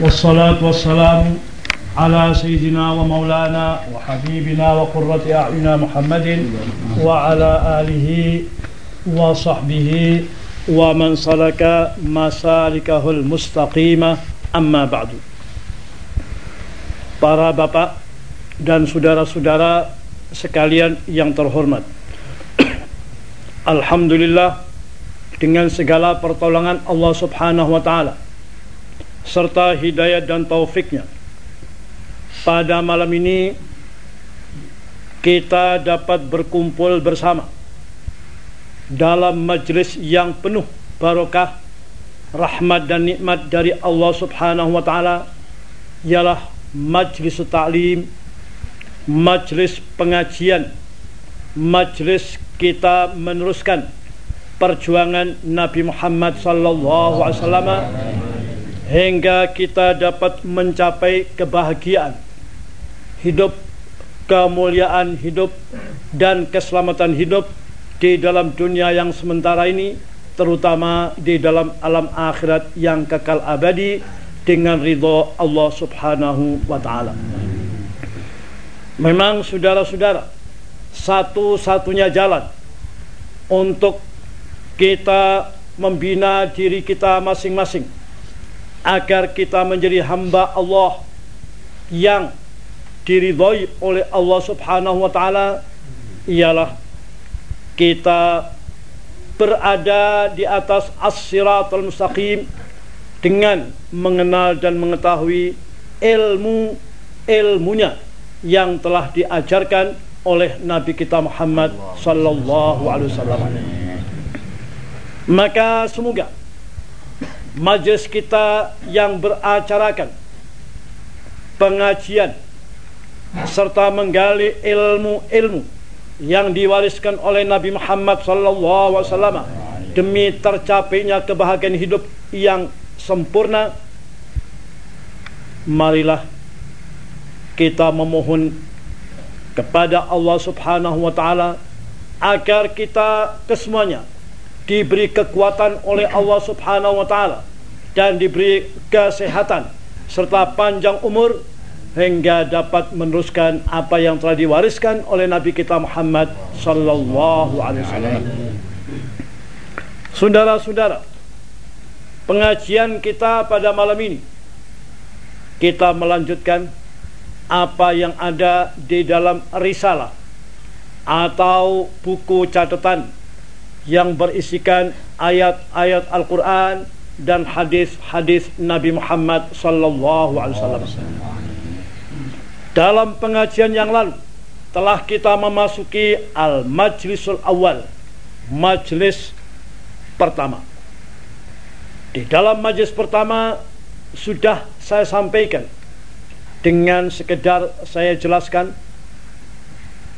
والصلاة والسلام على سيدنا ومولانا وحبيبنا وقرة أعيننا محمد وعلى آله وصحبه ومن سلك مسالكه المستقيمة أما بعد Para bapak dan saudara-saudara sekalian yang terhormat Alhamdulillah dengan segala pertolongan Allah subhanahu wa ta'ala serta hidayah dan taufiknya. Pada malam ini kita dapat berkumpul bersama dalam majlis yang penuh barokah rahmat dan nikmat dari Allah Subhanahu wa taala ialah majlis ta'lim majlis pengajian majlis kita meneruskan perjuangan Nabi Muhammad sallallahu alaihi wasallam hingga kita dapat mencapai kebahagiaan hidup, kemuliaan hidup dan keselamatan hidup di dalam dunia yang sementara ini terutama di dalam alam akhirat yang kekal abadi dengan ridho Allah Subhanahu wa taala. Memang saudara-saudara, satu-satunya jalan untuk kita membina diri kita masing-masing agar kita menjadi hamba Allah yang diridhoi oleh Allah Subhanahu wa taala ialah kita berada di atas as-siratal mustaqim dengan mengenal dan mengetahui ilmu ilmunya yang telah diajarkan oleh Nabi kita Muhammad sallallahu alaihi wasallam. Maka semoga majlis kita yang beracarakan pengajian serta menggali ilmu-ilmu yang diwariskan oleh Nabi Muhammad wasallam demi tercapainya kebahagiaan hidup yang sempurna. Marilah kita memohon kepada Allah Subhanahu wa taala agar kita kesemuanya diberi kekuatan oleh Allah Subhanahu wa taala dan diberi kesehatan serta panjang umur hingga dapat meneruskan apa yang telah diwariskan oleh Nabi kita Muhammad sallallahu alaihi wasallam. Saudara-saudara, pengajian kita pada malam ini kita melanjutkan apa yang ada di dalam risalah atau buku catatan yang berisikan ayat-ayat Al-Quran dan hadis-hadis Nabi Muhammad sallallahu alaihi wasallam. Dalam pengajian yang lalu telah kita memasuki al-majlisul awal, majlis pertama. Di dalam majlis pertama sudah saya sampaikan dengan sekedar saya jelaskan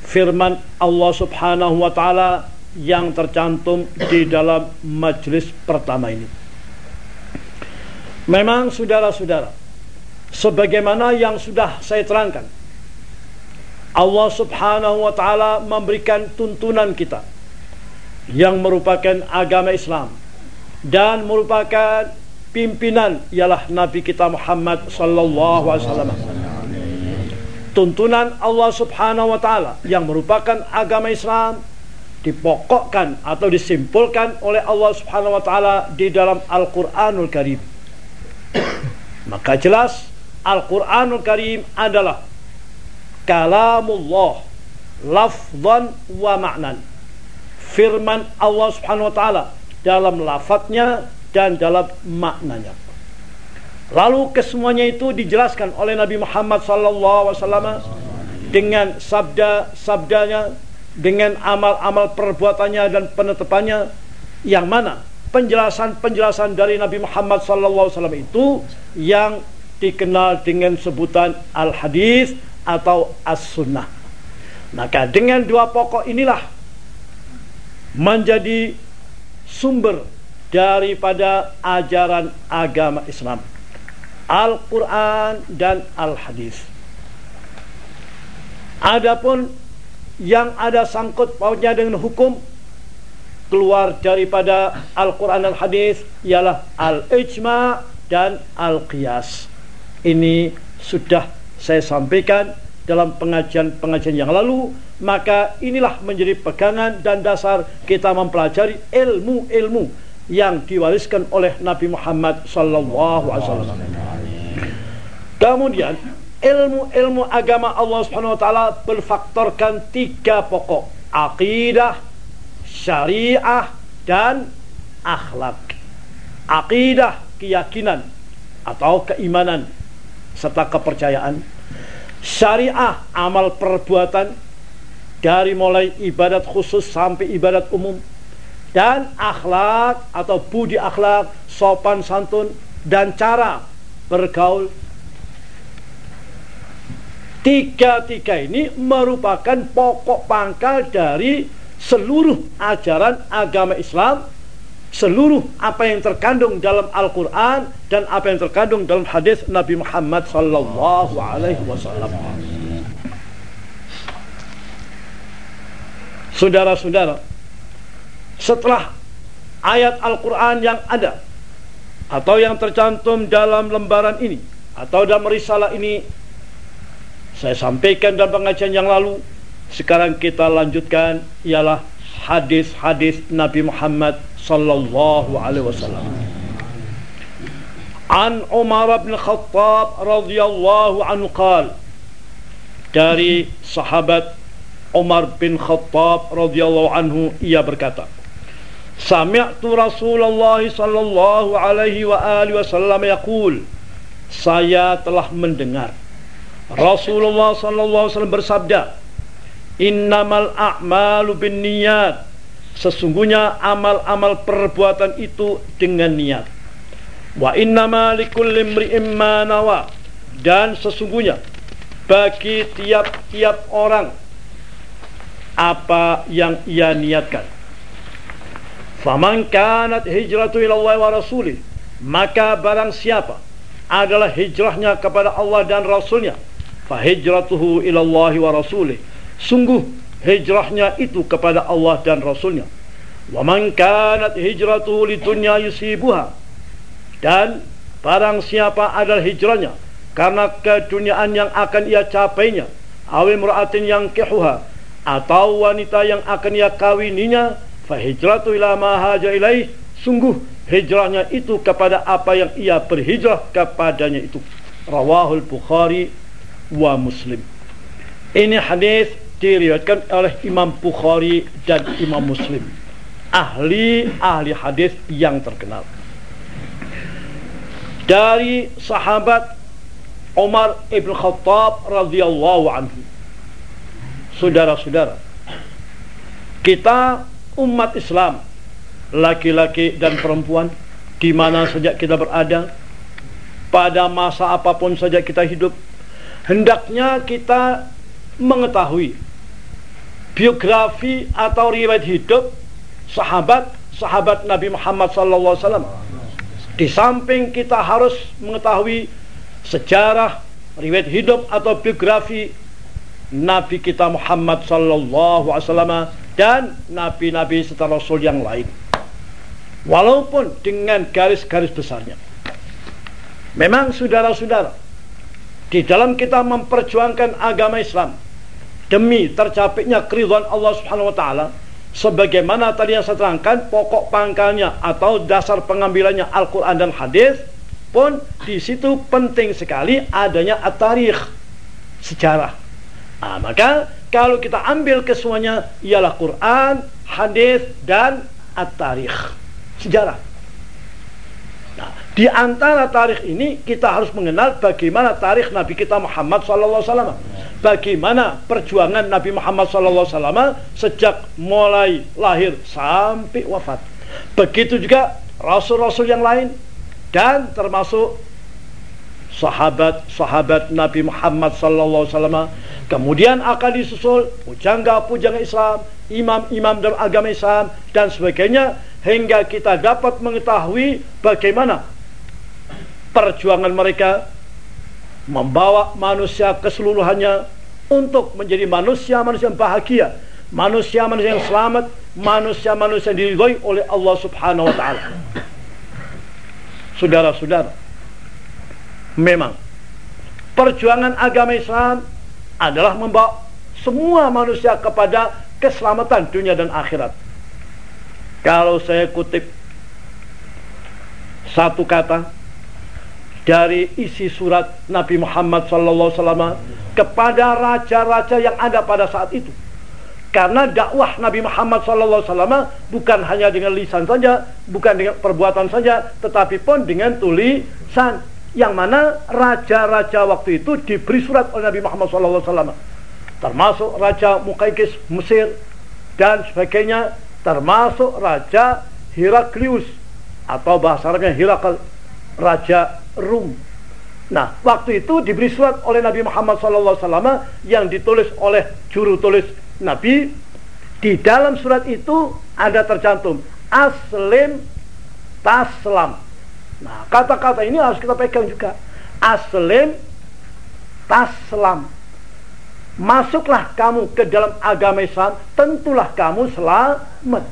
firman Allah Subhanahu wa taala yang tercantum di dalam majlis pertama ini. Memang saudara-saudara, sebagaimana yang sudah saya terangkan, Allah Subhanahu wa taala memberikan tuntunan kita yang merupakan agama Islam dan merupakan pimpinan ialah Nabi kita Muhammad sallallahu alaihi wasallam. Tuntunan Allah Subhanahu wa taala yang merupakan agama Islam dipokokkan atau disimpulkan oleh Allah Subhanahu wa taala di dalam Al-Qur'anul Karim. Maka jelas Al-Qur'anul Karim adalah kalamullah lafzan wa ma'nan. Firman Allah Subhanahu wa taala dalam lafadznya dan dalam maknanya. Lalu kesemuanya itu dijelaskan oleh Nabi Muhammad sallallahu alaihi wasallam dengan sabda-sabdanya dengan amal-amal perbuatannya dan penetapannya yang mana penjelasan-penjelasan dari Nabi Muhammad SAW itu yang dikenal dengan sebutan al-hadis atau as-sunnah. Maka dengan dua pokok inilah menjadi sumber daripada ajaran agama Islam. Al-Quran dan Al-Hadis. Adapun yang ada sangkut pautnya dengan hukum keluar daripada Al-Quran dan Hadis ialah al-ijma dan al-qiyas. ini sudah saya sampaikan dalam pengajian-pengajian yang lalu maka inilah menjadi pegangan dan dasar kita mempelajari ilmu-ilmu yang diwariskan oleh Nabi Muhammad sallallahu alaihi wasallam. Kemudian ilmu-ilmu agama Allah Subhanahu wa taala berfaktorkan tiga pokok, akidah, syariah dan akhlak. Akidah, keyakinan atau keimanan serta kepercayaan. Syariah, amal perbuatan dari mulai ibadat khusus sampai ibadat umum dan akhlak atau budi akhlak, sopan santun dan cara bergaul. Tiga-tiga ini merupakan pokok pangkal dari seluruh ajaran agama Islam, seluruh apa yang terkandung dalam Al-Quran dan apa yang terkandung dalam hadis Nabi Muhammad Sallallahu Alaihi Wasallam. Saudara-saudara, setelah ayat Al-Quran yang ada atau yang tercantum dalam lembaran ini atau dalam risalah ini saya sampaikan dalam pengajian yang lalu sekarang kita lanjutkan ialah hadis-hadis Nabi Muhammad sallallahu alaihi wasallam. An Umar bin Khattab radhiyallahu anhu qal dari sahabat Umar bin Khattab radhiyallahu anhu ia berkata Sami'tu Rasulullah sallallahu alaihi wa alihi wasallam yaqul Saya telah mendengar Rasulullah sallallahu alaihi wasallam bersabda Innamal a'malu binniyat. Sesungguhnya amal-amal perbuatan itu dengan niat. Wa innama likulli ma nawa. Dan sesungguhnya bagi tiap-tiap orang apa yang ia niatkan. Faman kanat hijratu ila Allah wa rasulih maka barang siapa adalah hijrahnya kepada Allah dan Rasulnya fa hijratuhu ila Allah wa rasulih sungguh hijrahnya itu kepada Allah dan Rasulnya wa man kanat hijratuhu lidunya yusibuha dan barang siapa adalah hijrahnya karena keduniaan yang akan ia capainya awi mura'atin yang kehuha atau wanita yang akan ia kawininya Fahijratu ila ma haja ilaih sungguh hijrahnya itu kepada apa yang ia berhijrah kepadanya itu. Rawahul Bukhari wa Muslim. Ini hadis diriwayatkan oleh Imam Bukhari dan Imam Muslim. Ahli ahli hadis yang terkenal. Dari sahabat Umar ibn Khattab radhiyallahu anhu. Saudara-saudara, kita umat Islam laki-laki dan perempuan di mana saja kita berada pada masa apa pun saja kita hidup hendaknya kita mengetahui biografi atau riwayat hidup sahabat sahabat Nabi Muhammad SAW di samping kita harus mengetahui sejarah riwayat hidup atau biografi Nabi kita Muhammad wasallam dan nabi-nabi serta rasul yang lain. Walaupun dengan garis-garis besarnya. Memang saudara-saudara, di dalam kita memperjuangkan agama Islam demi tercapainya keridhaan Allah Subhanahu wa taala sebagaimana tadi yang saya terangkan pokok pangkalnya atau dasar pengambilannya Al-Qur'an dan hadis pun di situ penting sekali adanya at-tarikh sejarah Ah, maka kalau kita ambil kesemuanya ialah Quran, hadis dan at-tarikh, sejarah. Nah, di antara tarikh ini kita harus mengenal bagaimana tarikh Nabi kita Muhammad SAW. Bagaimana perjuangan Nabi Muhammad SAW sejak mulai lahir sampai wafat. Begitu juga rasul-rasul yang lain dan termasuk sahabat-sahabat Nabi Muhammad wasallam. Kemudian akan disusul pujangga-pujangga Islam, imam-imam dalam agama Islam dan sebagainya hingga kita dapat mengetahui bagaimana perjuangan mereka membawa manusia keseluruhannya untuk menjadi manusia-manusia yang bahagia, manusia-manusia yang selamat, manusia-manusia yang diridhoi oleh Allah Subhanahu wa taala. Saudara-saudara, memang perjuangan agama Islam adalah membawa semua manusia kepada keselamatan dunia dan akhirat. Kalau saya kutip satu kata dari isi surat Nabi Muhammad SAW kepada raja-raja yang ada pada saat itu. Karena dakwah Nabi Muhammad SAW bukan hanya dengan lisan saja, bukan dengan perbuatan saja, tetapi pun dengan tulisan. Yang mana raja-raja waktu itu diberi surat oleh Nabi Muhammad SAW. Termasuk Raja Mukaikis Mesir dan sebagainya. Termasuk Raja Heraklius atau bahasa Arabnya Herakl, Raja Rum. Nah, waktu itu diberi surat oleh Nabi Muhammad SAW yang ditulis oleh juru tulis Nabi. Di dalam surat itu ada tercantum aslim taslam. Nah, kata-kata ini harus kita pegang juga. Aslim taslam. Masuklah kamu ke dalam agama Islam, tentulah kamu selamat.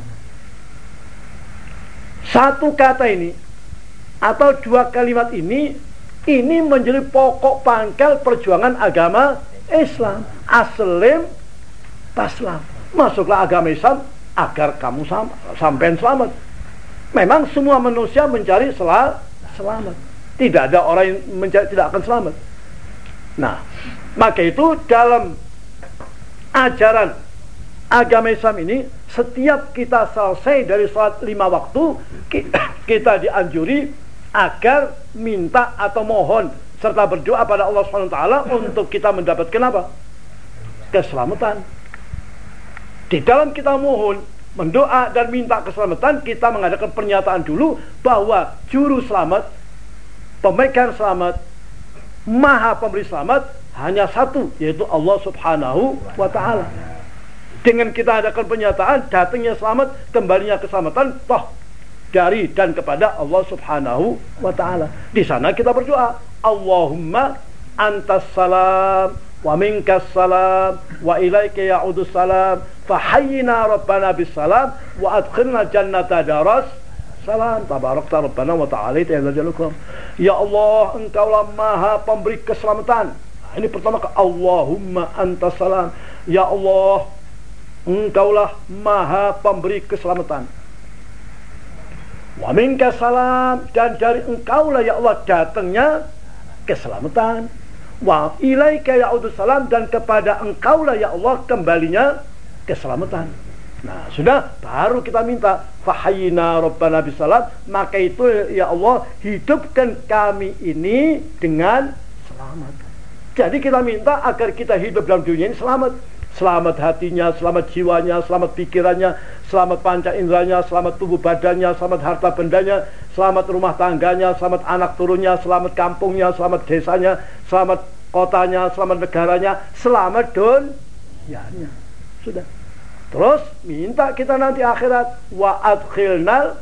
Satu kata ini atau dua kalimat ini ini menjadi pokok pangkal perjuangan agama Islam. Aslim taslam. Masuklah agama Islam agar kamu sam sampai selamat. Memang semua manusia mencari sel selamat. Tidak ada orang yang tidak akan selamat. Nah, maka itu dalam ajaran agama Islam ini setiap kita selesai dari sholat lima waktu kita dianjuri agar minta atau mohon serta berdoa pada Allah SWT untuk kita mendapatkan apa? Keselamatan. Di dalam kita mohon, mendoa dan minta keselamatan, kita mengadakan pernyataan dulu bahwa juru selamat, pemegang selamat, maha pemberi selamat hanya satu, yaitu Allah Subhanahu wa taala. Dengan kita adakan pernyataan datangnya selamat, kembalinya keselamatan, toh dari dan kepada Allah Subhanahu wa taala. Di sana kita berdoa, Allahumma antas salam wa minkas salam wa ilaika ya'udu salam fahayyina rabbana bis salam wa adkhilna jannata daras salam. Tabarakta rabbana wa ta'ala. Ya ya Allah engkaulah maha pemberi keselamatan. Ini pertama ke Allahumma antas salam. Ya Allah engkaulah maha pemberi keselamatan. Wa minka salam. Dan dari engkau lah ya Allah datangnya keselamatan. Wa ilaika ya'udu salam. Dan kepada engkau lah ya Allah kembalinya keselamatan. Nah, sudah baru kita minta fahayina rabbana bisalam, maka itu ya Allah hidupkan kami ini dengan selamat. Jadi kita minta agar kita hidup dalam dunia ini selamat selamat hatinya, selamat jiwanya, selamat pikirannya, selamat panca inderanya, selamat tubuh badannya, selamat harta bendanya, selamat rumah tangganya, selamat anak turunnya, selamat kampungnya, selamat desanya, selamat kotanya, selamat negaranya, selamat dunianya. Sudah. Terus minta kita nanti akhirat wa adkhilnal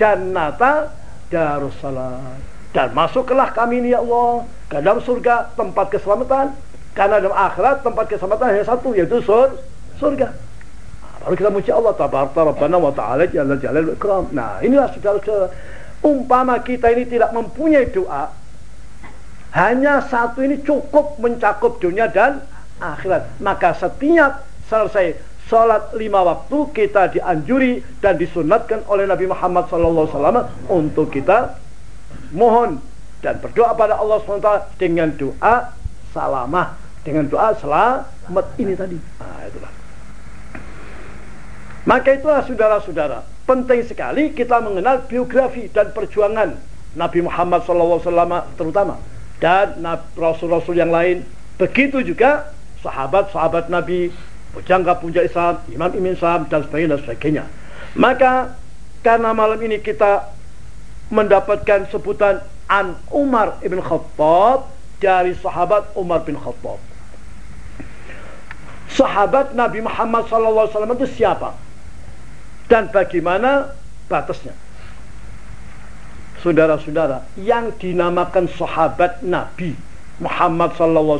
jannata darussalam. Dan masuklah kami ini ya Allah ke dalam surga tempat keselamatan karena dalam akhirat tempat keselamatan hanya satu yaitu sur surga. Nah, baru kita muji Allah tabaraka rabbana wa ta'ala jalla jalal ikram. Nah, inilah saudara umpama kita ini tidak mempunyai doa hanya satu ini cukup mencakup dunia dan akhirat. Maka setiap selesai sholat lima waktu kita dianjuri dan disunatkan oleh Nabi Muhammad SAW untuk kita mohon dan berdoa pada Allah SWT dengan doa salamah dengan doa selamat ini tadi. Nah, itulah. Maka itulah saudara-saudara, penting sekali kita mengenal biografi dan perjuangan Nabi Muhammad SAW terutama dan rasul-rasul yang lain. Begitu juga sahabat-sahabat Nabi, pujangga puja Islam, imam-imam Islam dan sebagainya dan sebagainya. Maka karena malam ini kita mendapatkan sebutan An Umar ibn Khattab dari sahabat Umar bin Khattab sahabat Nabi Muhammad SAW itu siapa dan bagaimana batasnya. Saudara-saudara, yang dinamakan sahabat Nabi Muhammad SAW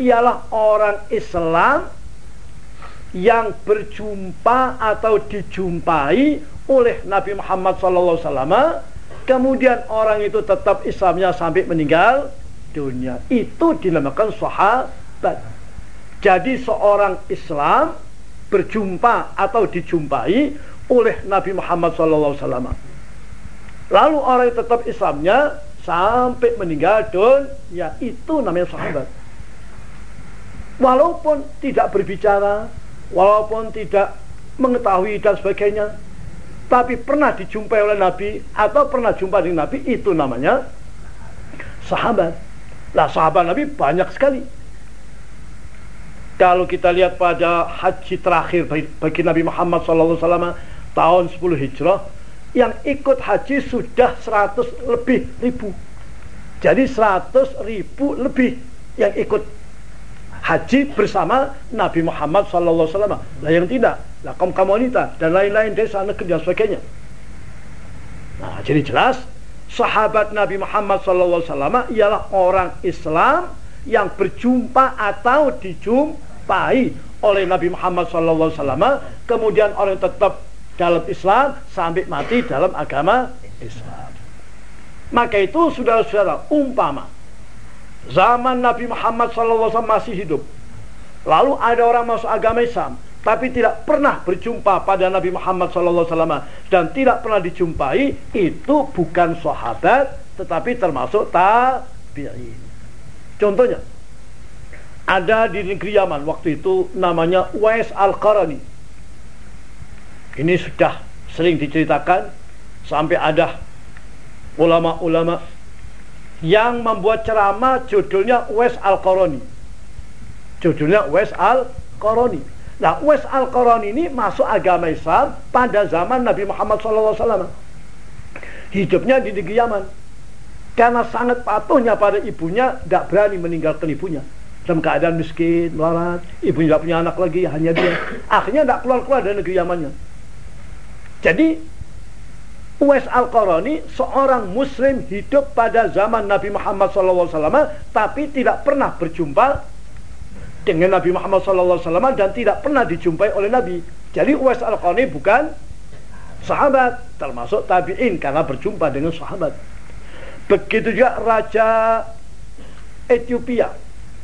ialah orang Islam yang berjumpa atau dijumpai oleh Nabi Muhammad SAW kemudian orang itu tetap Islamnya sampai meninggal dunia. Itu dinamakan sahabat. Jadi seorang Islam berjumpa atau dijumpai oleh Nabi Muhammad SAW. Lalu orang yang tetap Islamnya sampai meninggal dunia itu namanya sahabat. Walaupun tidak berbicara, walaupun tidak mengetahui dan sebagainya, tapi pernah dijumpai oleh Nabi atau pernah jumpa dengan Nabi itu namanya sahabat. Lah sahabat Nabi banyak sekali. Kalau kita lihat pada haji terakhir bagi Nabi Muhammad SAW tahun 10 Hijrah, yang ikut haji sudah 100 lebih ribu. Jadi 100 ribu lebih yang ikut haji bersama Nabi Muhammad SAW. Lah yang tidak, lah kaum wanita dan lain-lain desa negeri dan sebagainya. Nah, jadi jelas sahabat Nabi Muhammad SAW ialah orang Islam yang berjumpa atau dijumpai oleh Nabi Muhammad SAW. Kemudian orang tetap dalam Islam sampai mati dalam agama Islam. Maka itu saudara-saudara umpama zaman Nabi Muhammad SAW masih hidup. Lalu ada orang masuk agama Islam tapi tidak pernah berjumpa pada Nabi Muhammad SAW dan tidak pernah dijumpai itu bukan sahabat tetapi termasuk tabi'in. Contohnya ada di negeri Yaman waktu itu namanya Wais Al-Qarani. Ini sudah sering diceritakan sampai ada ulama-ulama yang membuat ceramah judulnya Wes Al-Qarani. Judulnya Wes Al-Qarani Nah, Wes Al-Qarani ini masuk agama Islam pada zaman Nabi Muhammad SAW. Hidupnya di negeri Yaman. Karena sangat patuhnya pada ibunya, tidak berani meninggalkan ibunya. Dalam keadaan miskin, melarat, ibunya tidak punya anak lagi, hanya dia. Akhirnya tidak keluar-keluar dari negeri Yamannya. Jadi, Uwais Al-Qarani seorang muslim hidup pada zaman Nabi Muhammad SAW tapi tidak pernah berjumpa dengan Nabi Muhammad SAW dan tidak pernah dijumpai oleh Nabi. Jadi Uwais Al-Qarni bukan sahabat, termasuk tabi'in karena berjumpa dengan sahabat. Begitu juga Raja Ethiopia,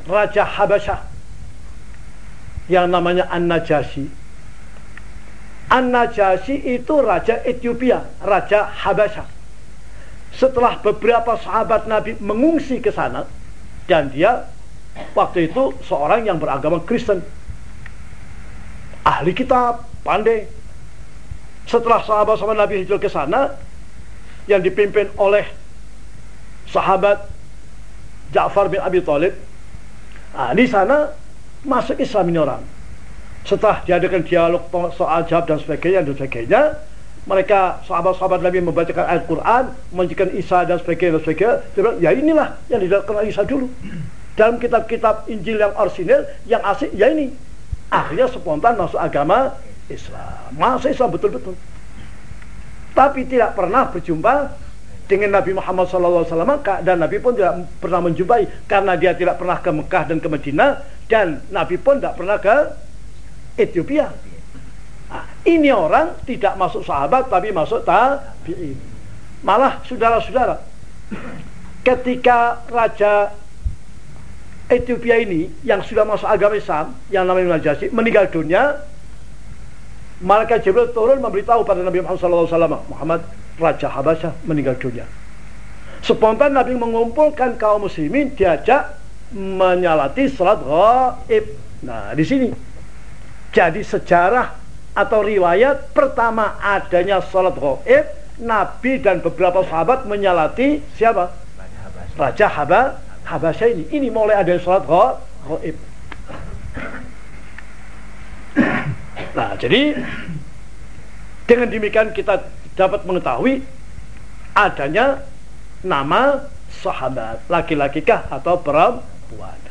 Raja Habasyah yang namanya An-Najasyi. An-Najasyi itu Raja Ethiopia, Raja Habasyah. Setelah beberapa sahabat Nabi mengungsi ke sana dan dia Waktu itu seorang yang beragama Kristen. Ahli kitab, pandai. Setelah sahabat-sahabat Nabi hijrah ke sana, yang dipimpin oleh sahabat Ja'far bin Abi Thalib, nah, di sana masuk Islam ini orang. Setelah diadakan dialog soal jawab dan sebagainya dan sebagainya, mereka sahabat-sahabat Nabi membacakan ayat Quran, menunjukkan Isa dan sebagainya dan sebagainya. Bilang, ya inilah yang dilakukan Isa dulu. Dalam kitab-kitab Injil yang orisinil yang asik ya ini. Akhirnya spontan masuk agama Islam. Masuk Islam betul-betul. Tapi tidak pernah berjumpa dengan Nabi Muhammad SAW dan Nabi pun tidak pernah menjumpai karena dia tidak pernah ke Mekah dan ke Medina dan Nabi pun tidak pernah ke Ethiopia. Nah, ini orang tidak masuk sahabat tapi masuk tabi'in. Malah saudara-saudara ketika Raja Ethiopia ini yang sudah masuk agama Islam yang namanya Najasyi meninggal dunia malaikat Jibril turun memberitahu pada Nabi Muhammad SAW Muhammad Raja Habasyah meninggal dunia. Spontan Nabi mengumpulkan kaum muslimin diajak menyalati salat gaib nah di sini jadi sejarah atau riwayat pertama adanya salat gaib Nabi dan beberapa sahabat menyalati siapa Raja Habasyah Habasyah ini. Ini mulai ada sholat gaib. Nah, jadi dengan demikian kita dapat mengetahui adanya nama sahabat, laki-laki kah atau perempuan.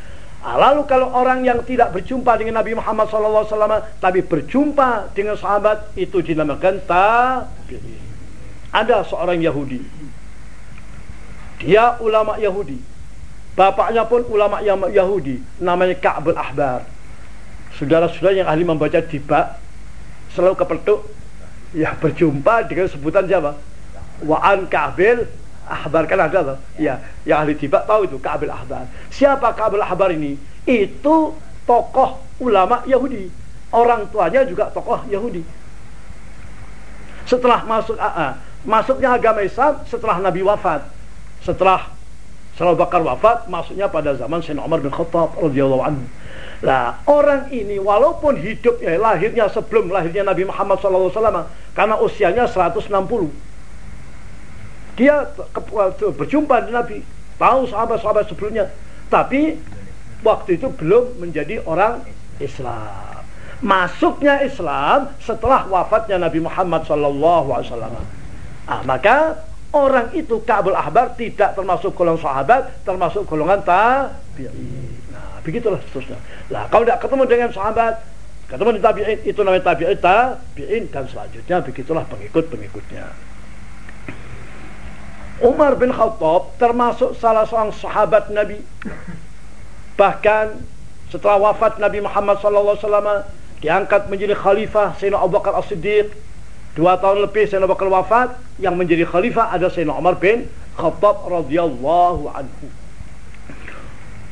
Nah, lalu kalau orang yang tidak berjumpa dengan Nabi Muhammad SAW tapi berjumpa dengan sahabat itu dinamakan tabi'in. Ada seorang Yahudi. Dia ulama Yahudi Bapaknya pun ulama Yahudi, namanya Ka'bul Ahbar. Saudara-saudara yang ahli membaca tiba selalu kepetuk ya berjumpa dengan sebutan siapa? Wa'an Ka'bil Ahbar kan ada loh. Ya, yang ahli tiba tahu itu Ka'bil Ahbar. Siapa Ka'bil Ahbar ini? Itu tokoh ulama Yahudi. Orang tuanya juga tokoh Yahudi. Setelah masuk AA, masuknya agama Islam setelah Nabi wafat. Setelah Salah Bakar wafat, masuknya pada zaman Sayyidina Umar bin Khattab radhiyallahu anhu. Nah, orang ini walaupun hidup ya lahirnya sebelum lahirnya Nabi Muhammad SAW karena usianya 160 dia berjumpa dengan Nabi, tahu sahabat-sahabat sebelumnya, tapi waktu itu belum menjadi orang Islam. Masuknya Islam setelah wafatnya Nabi Muhammad SAW. Ah, maka orang itu Ka'bul Ahbar tidak termasuk golongan sahabat, termasuk golongan tabi'in. Nah, begitulah seterusnya. Nah, kalau tidak ketemu dengan sahabat, ketemu dengan tabi'in, itu namanya tabi'in, tabi'in dan selanjutnya begitulah pengikut-pengikutnya. Umar bin Khattab termasuk salah seorang sahabat Nabi. Bahkan setelah wafat Nabi Muhammad SAW diangkat menjadi khalifah Sayyidina Abu Bakar As-Siddiq. Dua tahun lebih Sayyidina Abu Bakar wafat, yang menjadi khalifah ada Sayyidina Umar bin Khattab radhiyallahu anhu.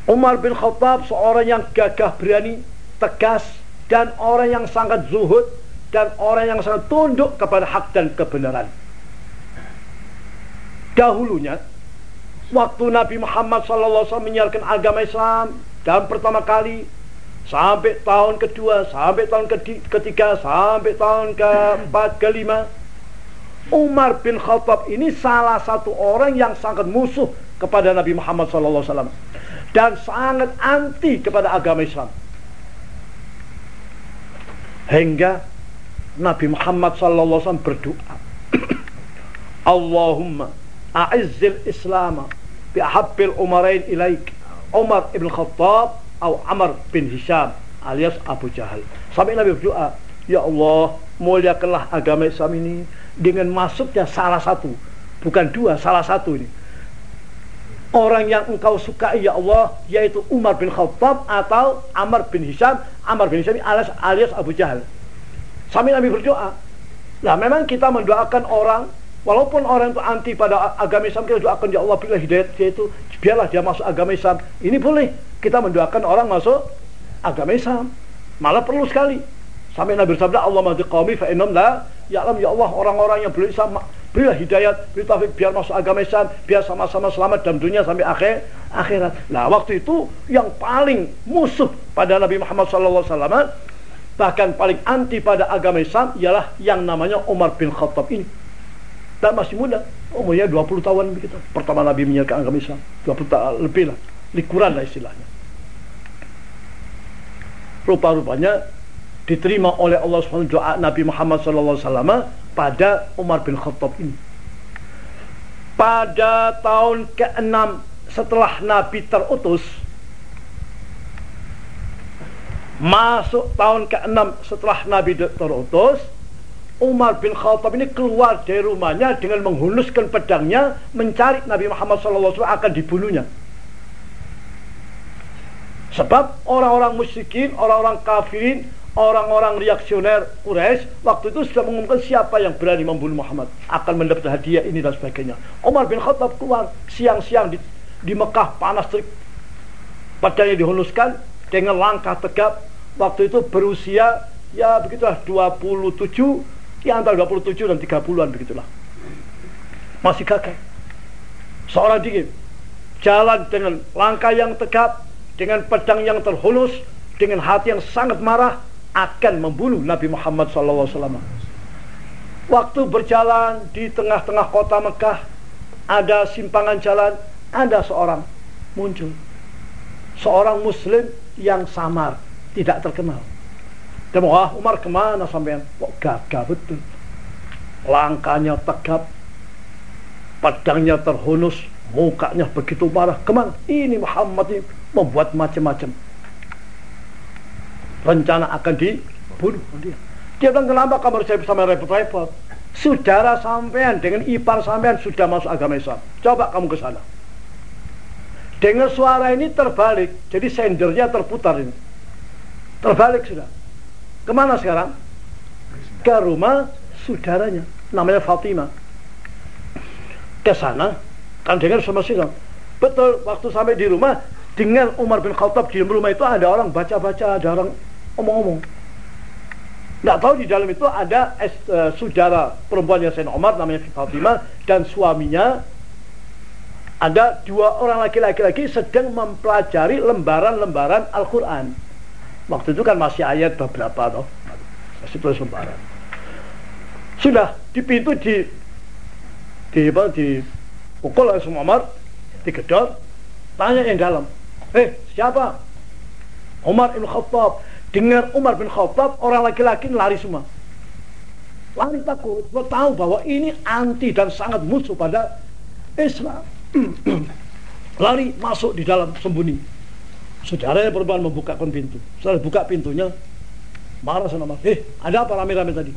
Umar bin Khattab seorang yang gagah berani, tegas dan orang yang sangat zuhud dan orang yang sangat tunduk kepada hak dan kebenaran dahulunya waktu Nabi Muhammad SAW menyiarkan agama Islam dan pertama kali sampai tahun kedua, sampai tahun ketiga, sampai tahun keempat, kelima Umar bin Khattab ini salah satu orang yang sangat musuh kepada Nabi Muhammad SAW dan sangat anti kepada agama Islam. Hingga Nabi Muhammad SAW berdoa Allahumma Islam bi ahabbil umarain ilaik Umar ibn Khattab atau Amr bin Hisham alias Abu Jahal. Sampai Nabi berdoa ya Allah muliakanlah agama Islam ini dengan masuknya salah satu bukan dua salah satu ini. Orang yang engkau sukai ya Allah yaitu Umar bin Khattab atau Amr bin Hisham. Amr bin Hisham alias, alias Abu Jahal. Sampai Nabi berdoa nah memang kita mendoakan orang Walaupun orang itu anti pada agama Islam, kita doakan ya Allah berilah hidayat dia itu, biarlah dia masuk agama Islam. Ini boleh. Kita mendoakan orang masuk agama Islam. Malah perlu sekali. Sampai Nabi bersabda, Allah mahdi qawmi fa innam la ya'lam ya Allah orang-orang yang belum Islam berilah hidayat, beri taufik biar masuk agama Islam, biar sama-sama selamat dalam dunia sampai akhir akhirat. Nah, waktu itu yang paling musuh pada Nabi Muhammad SAW bahkan paling anti pada agama Islam ialah yang namanya Umar bin Khattab ini dan masih muda. Umurnya 20 tahun begitu. Pertama Nabi menyiarkan agama Islam. 20 tahun lebih lah. Likuran lah istilahnya. Rupa-rupanya diterima oleh Allah SWT doa Nabi Muhammad SAW pada Umar bin Khattab ini. Pada tahun ke-6 setelah Nabi terutus masuk tahun ke-6 setelah Nabi terutus Umar bin Khattab ini keluar dari rumahnya dengan menghunuskan pedangnya mencari Nabi Muhammad SAW akan dibunuhnya. Sebab orang-orang musyrikin, orang-orang kafirin, orang-orang reaksioner Quraisy waktu itu sudah mengumumkan siapa yang berani membunuh Muhammad akan mendapat hadiah ini dan sebagainya. Umar bin Khattab keluar siang-siang di, di Mekah panas terik. Pedangnya dihunuskan dengan langkah tegap. Waktu itu berusia ya begitulah 27 Ya antara 27 dan 30-an begitulah. Masih gagah. Seorang dingin. Jalan dengan langkah yang tegap, dengan pedang yang terhunus, dengan hati yang sangat marah, akan membunuh Nabi Muhammad SAW. Waktu berjalan di tengah-tengah kota Mekah, ada simpangan jalan, ada seorang muncul. Seorang muslim yang samar, tidak terkenal. Dia ah Umar ke mana sampean? Kok gagah betul. Langkahnya tegap, pedangnya terhunus, mukanya begitu marah. Ke mana? Ini Muhammad ini membuat macam-macam. Rencana akan dibunuh dia. Dia bilang, kenapa kamu saya sama repot-repot? Saudara sampean dengan ipar sampean sudah masuk agama Islam. Coba kamu ke sana. Dengan suara ini terbalik, jadi sendernya terputar ini. Terbalik sudah Ke mana sekarang? Ke rumah saudaranya, namanya Fatimah. Ke sana, Kan dengar sama sih Betul, waktu sampai di rumah dengan Umar bin Khattab di rumah itu ada orang baca-baca, ada orang omong-omong. Nggak tahu di dalam itu ada es, uh, saudara perempuannya Sayyidina Umar namanya Fatimah dan suaminya ada dua orang laki-laki lagi sedang mempelajari lembaran-lembaran Al-Quran. Waktu itu kan masih ayat beberapa toh, masih tulis lembaran. Sudah di pintu di di apa di pukul semua Umar, digedor, tanya yang dalam, eh siapa? Umar ibn Khattab Dengar Umar bin Khattab, orang laki-laki lari semua. Lari takut. Lo tahu bahwa ini anti dan sangat musuh pada Islam. lari masuk di dalam sembunyi. Saudaranya perempuan membukakan pintu. Setelah buka pintunya, marah sama Umar. Eh, ada apa rame-rame tadi?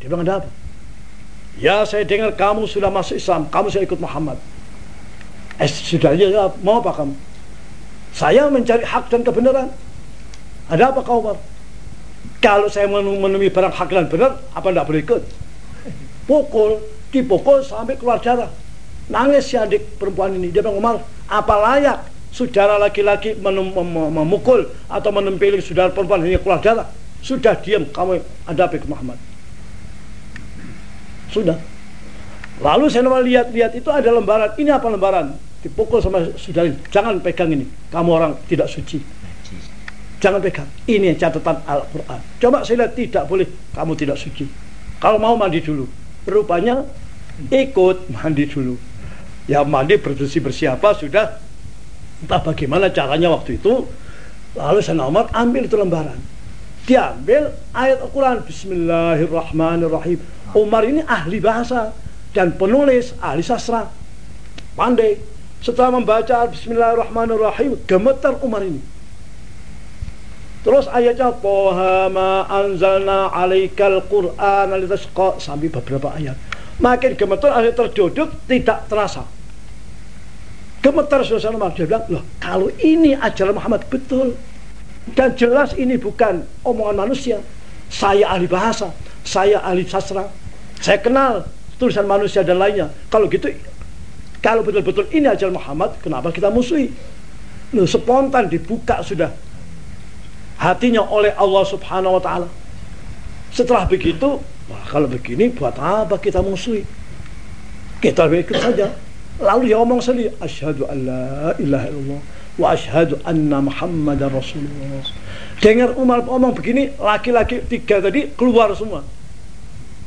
Dia bilang, ada apa? Ya, saya dengar kamu sudah masuk Islam. Kamu sudah ikut Muhammad. Eh, sudah ya, mau apa kamu? Saya mencari hak dan kebenaran. Ada apa kau Umar? Kalau saya menemui barang hak dan benar, apa tidak boleh ikut? Pukul, dipukul sampai keluar darah. Nangis si adik perempuan ini. Dia bilang, Umar, apa layak saudara laki-laki memukul atau menempeli saudara perempuan ini keluar darah? Sudah diam, kamu ada apa ke Muhammad? Sudah. Lalu saya lihat-lihat itu ada lembaran. Ini apa lembaran? Dipukul sama saudara. Jangan pegang ini. Kamu orang tidak suci. Jangan pegang. Ini catatan Al-Quran. Coba saya lihat tidak boleh. Kamu tidak suci. Kalau mau mandi dulu. Rupanya ikut mandi dulu. Ya mandi bersih bersih apa sudah. Entah bagaimana caranya waktu itu. Lalu saya Umar ambil itu lembaran. Diambil ayat Al-Quran. Bismillahirrahmanirrahim. Umar ini ahli bahasa. Dan penulis ahli sastra. Pandai. Setelah membaca Bismillahirrahmanirrahim. Gemetar Umar ini Terus ayatnya Toha ma anzalna alaikal Qur'an litasqa sampai beberapa ayat. Makin gemetar ayat terduduk tidak terasa. Gemetar suasana dia bilang, loh kalau ini ajaran Muhammad betul dan jelas ini bukan omongan manusia. Saya ahli bahasa, saya ahli sastra, saya kenal tulisan manusia dan lainnya. Kalau gitu, kalau betul-betul ini ajaran Muhammad, kenapa kita musuhi? Loh, spontan dibuka sudah hatinya oleh Allah Subhanahu wa taala. Setelah begitu, wah kalau begini buat apa kita musuhi? Kita ikut saja. Lalu dia ngomong sendiri, asyhadu la ilaha illallah wa asyhadu anna muhammadar rasulullah. Dengar Umar ngomong begini, laki-laki tiga tadi keluar semua.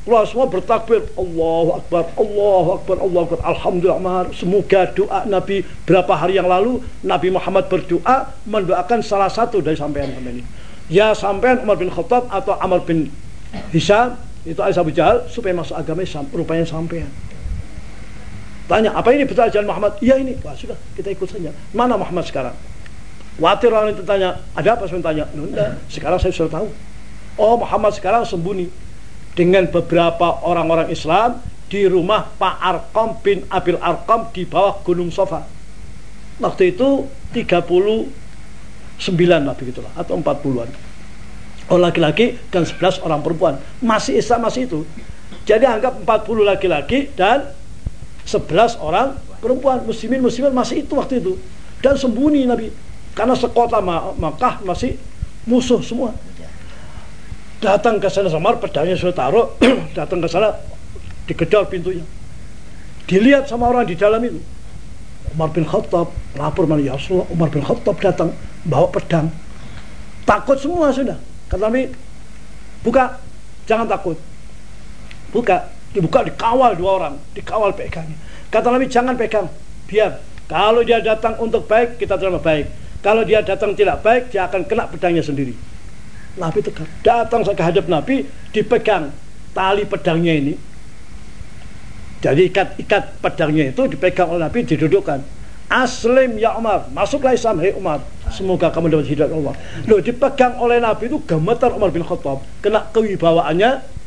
Keluar semua bertakbir, Allahu Akbar, Allahu Akbar, Allahu Akbar. Alhamdulillah, semoga doa Nabi berapa hari yang lalu Nabi Muhammad berdoa mendoakan salah satu dari sampean ini. Ya sampean Umar bin Khattab atau Amr bin Hisham itu Aisyah Jahal supaya masuk agama Islam rupanya sampean. Tanya, apa ini betul ajaran Muhammad? Iya ini. Wah sudah, kita ikut saja. Mana Muhammad sekarang? Watir orang itu tanya, ada apa saya tanya? Enggak, sekarang saya sudah tahu. Oh Muhammad sekarang sembunyi dengan beberapa orang-orang Islam di rumah Pak Arkom bin Abil Arkom di bawah Gunung Sofa. Waktu itu 39 lah begitulah atau 40-an. Orang laki-laki dan 11 orang perempuan. Masih Islam masih itu. Jadi anggap 40 laki-laki dan 11 orang perempuan. Muslimin muslimin masih itu waktu itu. Dan sembunyi Nabi. Karena sekota Makkah masih musuh semua. Datang ke sana Samar pedangnya sudah taruh. Datang ke sana digedor pintunya. Dilihat sama orang di dalam itu. Umar bin Khattab lapor mana ya Rasulullah Umar bin Khattab datang bawa pedang. Takut semua sudah. Kata Nabi buka. Jangan takut. Buka dibuka dikawal dua orang dikawal pegangnya kata Nabi jangan pegang biar kalau dia datang untuk baik kita terima baik kalau dia datang tidak baik dia akan kena pedangnya sendiri Nabi tegar. Datang ke hadap Nabi, dipegang tali pedangnya ini. Jadi ikat-ikat pedangnya itu dipegang oleh Nabi, didudukkan. Aslim ya Umar, masuklah Islam, hei Umar. Semoga kamu dapat hidayah Allah. Loh, dipegang oleh Nabi itu gemetar Umar bin Khattab. Kena kewibawaannya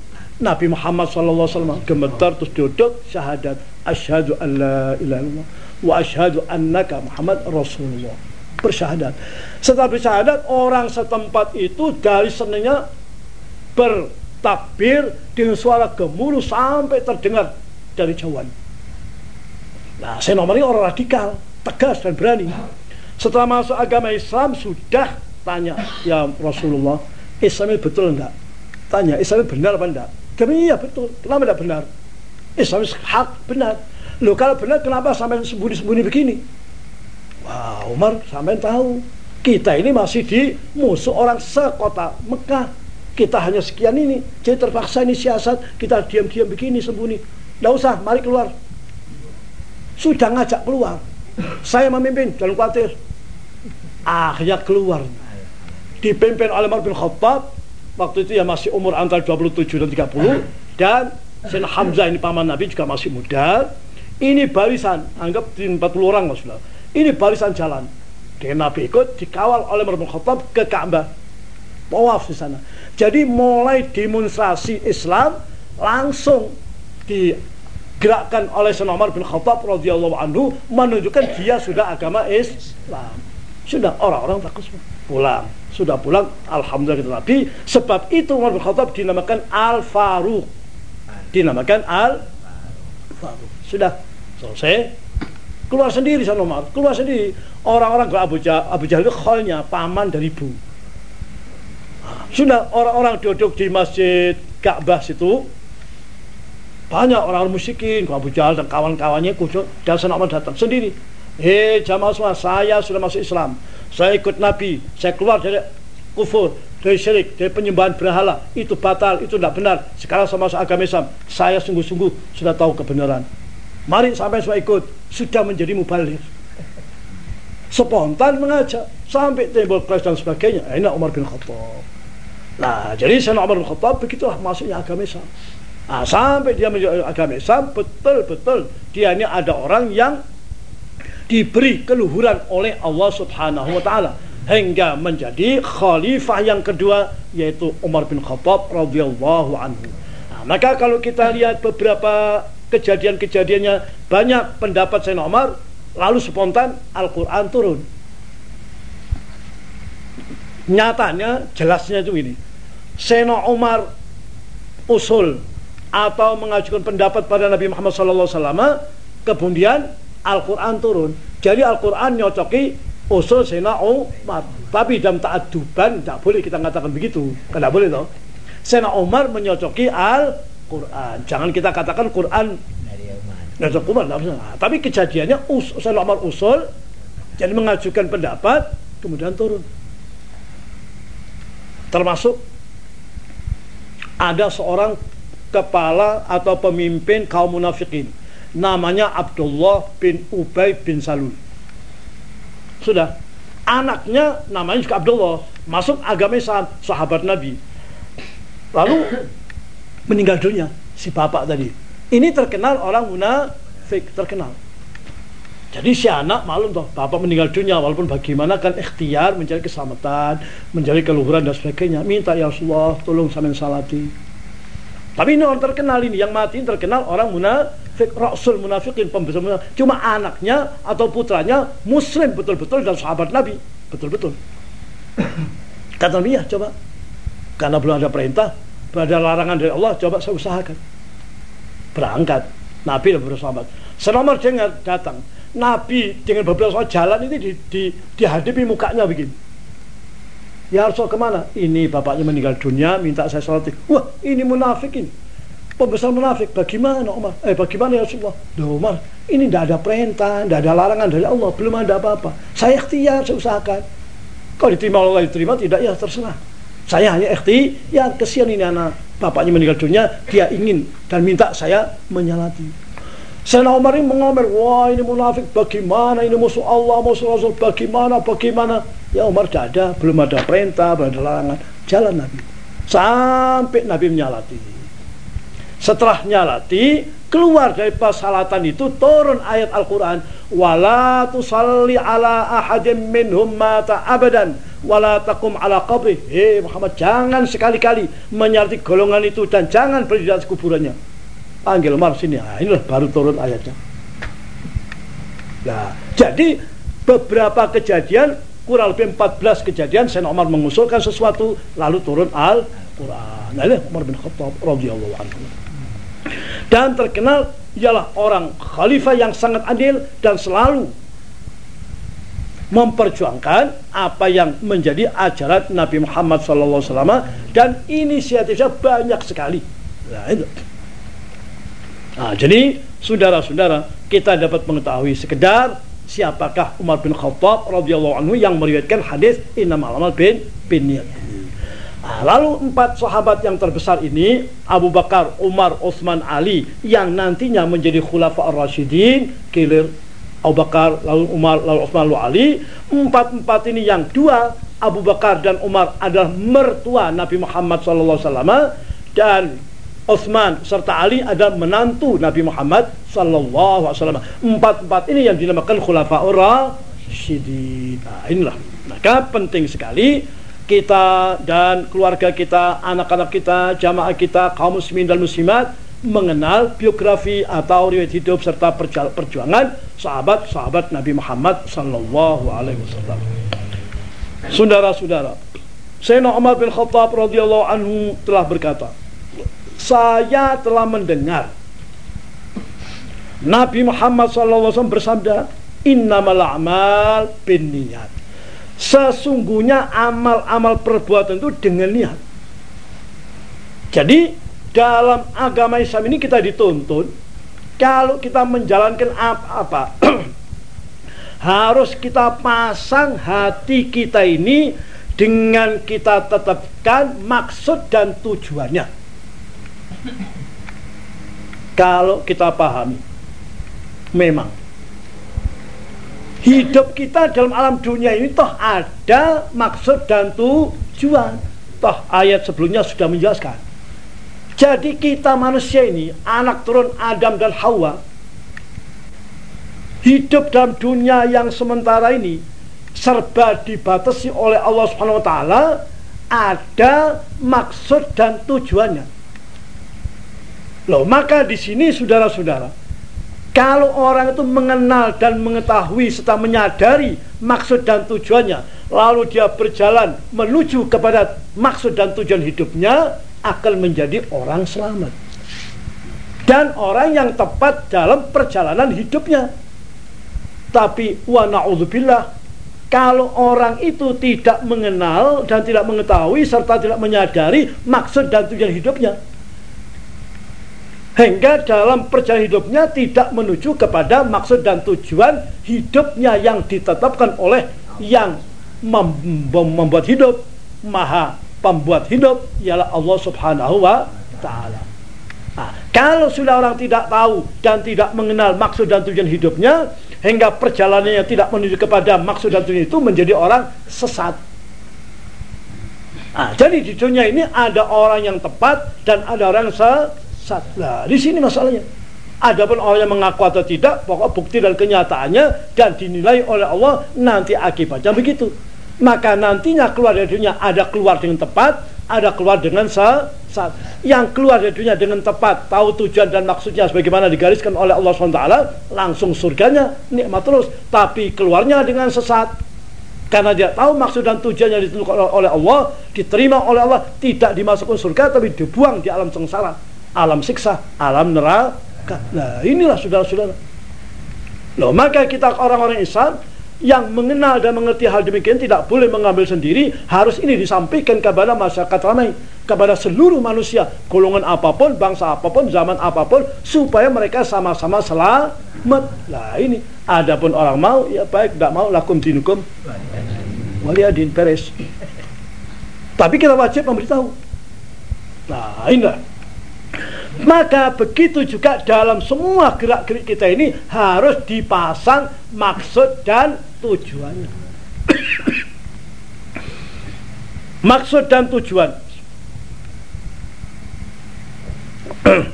Nabi Muhammad SAW gemetar terus duduk syahadat asyhadu an la ilaha illallah wa asyhadu annaka Muhammad Rasulullah bersyahadat. Setelah bersyahadat, orang setempat itu dari seninya bertakbir dengan suara gemuruh sampai terdengar dari jauhan. Nah, Sayyidina Umar ini orang radikal, tegas dan berani. Setelah masuk agama Islam sudah tanya, ya Rasulullah, Islam ini betul enggak? Tanya, Islam ini benar apa enggak? Iya betul. Kenapa enggak benar? Islam hak benar. Loh kalau benar kenapa sampai sembunyi-sembunyi begini? Wah Umar sampai tahu kita ini masih di musuh orang sekota Mekah. Kita hanya sekian ini. Jadi terpaksa ini siasat. Kita diam-diam begini sembunyi. Tidak usah, mari keluar. Sudah ngajak keluar. Saya memimpin, jangan khawatir. Akhirnya keluar. Dipimpin oleh Umar bin Khattab. Waktu itu ya masih umur antara 27 dan 30. Dan Sayyidina Hamzah ini paman Nabi juga masih muda. Ini barisan, anggap 40 orang maksudnya. Ini barisan jalan. Dengan Nabi ikut dikawal oleh Umar bin Khattab ke Ka'bah. Tawaf di sana. Jadi mulai demonstrasi Islam langsung digerakkan oleh Sayyidina Umar bin Khattab radhiyallahu anhu menunjukkan dia sudah agama Islam. Sudah orang-orang takut. Pulang. Sudah pulang, alhamdulillah kita Nabi. Sebab itu Umar bin Khattab dinamakan Al Faruq. Dinamakan Al Faruq. Sudah selesai. Keluar sendiri Sayyidina Umar, keluar sendiri. Orang-orang ke Abu Jahal, Abu Jahal itu kholnya paman dari ibu. Sudah orang-orang duduk di masjid Ka'bah situ banyak orang musyrikin, Abu Jahal dan kawan-kawannya kuduk dan senang datang sendiri. Hei jamaah semua, saya sudah masuk Islam. Saya ikut Nabi, saya keluar dari kufur, dari syirik, dari penyembahan berhala. Itu batal, itu tidak benar. Sekarang saya masuk agama Islam. Saya sungguh-sungguh sudah tahu kebenaran. Mari sampai saya ikut. Sudah menjadi mubalir. Spontan mengajak. Sampai timbul kelas dan sebagainya. Ini Umar bin Khattab. Nah, jadi Sayyidina Umar bin Khattab begitulah masuknya agama Islam. Nah, sampai dia menjadi agama Islam, betul-betul dia ini ada orang yang diberi keluhuran oleh Allah Subhanahu wa taala hingga menjadi khalifah yang kedua yaitu Umar bin Khattab radhiyallahu anhu. Nah, maka kalau kita lihat beberapa kejadian-kejadiannya banyak pendapat Sayyidina Umar lalu spontan Al-Qur'an turun nyatanya jelasnya itu ini Seno Umar usul atau mengajukan pendapat pada Nabi Muhammad SAW kemudian Al-Quran turun. Jadi Al-Quran nyocoki usul Sena Umar. Tapi dalam ta'aduban tidak boleh kita mengatakan begitu. Tidak boleh toh. Sena Umar menyocoki Al-Quran. Jangan kita katakan Quran. Nyocok Umar nah, tapi kejadiannya us, Sena Umar usul jadi mengajukan pendapat kemudian turun. Termasuk ada seorang kepala atau pemimpin kaum munafikin namanya Abdullah bin Ubay bin Salul. Sudah. Anaknya namanya juga Abdullah. Masuk agama Islam sahabat Nabi. Lalu meninggal dunia si bapak tadi. Ini terkenal orang munafik terkenal. Jadi si anak malum toh, bapak meninggal dunia walaupun bagaimana kan ikhtiar mencari keselamatan, mencari keluhuran dan sebagainya. Minta ya Rasulullah tolong sampean salati. Tapi ini orang terkenal ini yang mati terkenal orang munafik, rasul munafikin pembesar munafik. Cuma anaknya atau putranya muslim betul-betul dan sahabat Nabi betul-betul. Kata Nabi ya coba karena belum ada perintah, belum ada larangan dari Allah, coba saya usahakan. Berangkat. Nabi dan bersahabat. Senomor dengar datang Nabi dengan beberapa soal jalan ini di, di, dihadapi mukanya begini. Ya Rasul ke mana? Ini bapaknya meninggal dunia, minta saya sholat. Wah, ini munafik ini. Pembesar munafik. Bagaimana Umar? Eh, bagaimana ya Rasulullah? Duh, Umar, ini tidak ada perintah, tidak ada larangan dari Allah, belum ada apa-apa. Saya ikhtiar, saya usahakan. Kalau diterima Allah diterima, tidak ya terserah. Saya hanya ikhtiar, kesian ini anak. Bapaknya meninggal dunia, dia ingin dan minta saya menyalati. Sayyidina Umar ini mengomel, wah ini munafik bagaimana, ini musuh Allah, musuh Rasul, bagaimana, bagaimana. Ya Umar tidak ada, belum ada perintah, belum ada larangan. Jalan Nabi. Sampai Nabi menyalati. Setelah nyalati, keluar dari pasalatan itu turun ayat Al-Quran. Wala tusalli ala ahadim minhum mata abadan. Wala takum ala qabri. Hei Muhammad, jangan sekali-kali menyalati golongan itu dan jangan berdiri di kuburannya panggil Umar sini nah, inilah baru turun ayatnya nah jadi beberapa kejadian kurang lebih 14 kejadian Sayyidina Umar mengusulkan sesuatu lalu turun Al-Quran nah ini Umar bin Khattab radhiyallahu anhu dan terkenal ialah orang khalifah yang sangat adil dan selalu memperjuangkan apa yang menjadi ajaran Nabi Muhammad SAW dan inisiatifnya banyak sekali. Nah, itu. Nah, jadi saudara-saudara kita dapat mengetahui sekedar siapakah Umar bin Khattab radhiyallahu anhu yang meriwayatkan hadis innamal amal bin bin niyat. Nah, lalu empat sahabat yang terbesar ini Abu Bakar, Umar, Utsman, Ali yang nantinya menjadi khulafa ar-rasyidin, kilir Abu Bakar, lalu Umar, lalu Utsman, lalu Ali. Empat-empat ini yang dua Abu Bakar dan Umar adalah mertua Nabi Muhammad SAW dan Utsman serta Ali adalah menantu Nabi Muhammad SAW. Empat-empat ini yang dinamakan Khulafaur Rasyidin. Nah, inilah. Maka penting sekali kita dan keluarga kita, anak-anak kita, jamaah kita, kaum muslimin dan muslimat mengenal biografi atau riwayat hidup serta perjuangan sahabat-sahabat Nabi Muhammad sallallahu alaihi wasallam. Saudara-saudara, Sayyidina Umar bin Khattab radhiyallahu anhu telah berkata, saya telah mendengar Nabi Muhammad wasallam bersabda, "Innamal a'mal binniyat." Sesungguhnya amal-amal perbuatan itu dengan niat. Jadi dalam agama Islam ini kita dituntut kalau kita menjalankan apa-apa harus kita pasang hati kita ini dengan kita tetapkan maksud dan tujuannya. Kalau kita pahami, memang hidup kita dalam alam dunia ini toh ada maksud dan tujuan. Toh ayat sebelumnya sudah menjelaskan jadi kita manusia ini, anak turun Adam dan Hawa, hidup dalam dunia yang sementara ini serba dibatasi oleh Allah Subhanahu wa ada maksud dan tujuannya. Loh, maka di sini saudara-saudara, kalau orang itu mengenal dan mengetahui serta menyadari maksud dan tujuannya, lalu dia berjalan menuju kepada maksud dan tujuan hidupnya, akan menjadi orang selamat dan orang yang tepat dalam perjalanan hidupnya. Tapi wa na'udzubillah kalau orang itu tidak mengenal dan tidak mengetahui serta tidak menyadari maksud dan tujuan hidupnya hingga dalam perjalanan hidupnya tidak menuju kepada maksud dan tujuan hidupnya yang ditetapkan oleh yang membuat hidup maha pembuat hidup ialah Allah Subhanahu wa taala. Nah, kalau sudah orang tidak tahu dan tidak mengenal maksud dan tujuan hidupnya hingga perjalanannya tidak menuju kepada maksud dan tujuan itu menjadi orang sesat. Nah, jadi di dunia ini ada orang yang tepat dan ada orang sesat. Nah, di sini masalahnya. Adapun orang yang mengaku atau tidak, pokok bukti dan kenyataannya dan dinilai oleh Allah nanti akibatnya begitu maka nantinya keluar dari dunia ada keluar dengan tepat, ada keluar dengan saat. Yang keluar dari dunia dengan tepat, tahu tujuan dan maksudnya sebagaimana digariskan oleh Allah SWT, langsung surganya nikmat terus. Tapi keluarnya dengan sesat, karena dia tahu maksud dan tujuan yang ditentukan oleh Allah, diterima oleh Allah, tidak dimasukkan surga, tapi dibuang di alam sengsara, alam siksa, alam neraka. Nah inilah saudara-saudara. Loh, maka kita orang-orang Islam yang mengenal dan mengerti hal demikian tidak boleh mengambil sendiri. Harus ini disampaikan kepada masyarakat ramai kepada seluruh manusia golongan apa pun bangsa apa pun zaman apa pun supaya mereka sama-sama selamat. Lah ini adapun orang mau ya baik tidak mau lakum dinukum. Waliyadin peres. Tapi kita wajib memberitahu. Nah inilah maka begitu juga dalam semua gerak-gerik kita ini harus dipasang maksud dan tujuannya. maksud dan tujuan.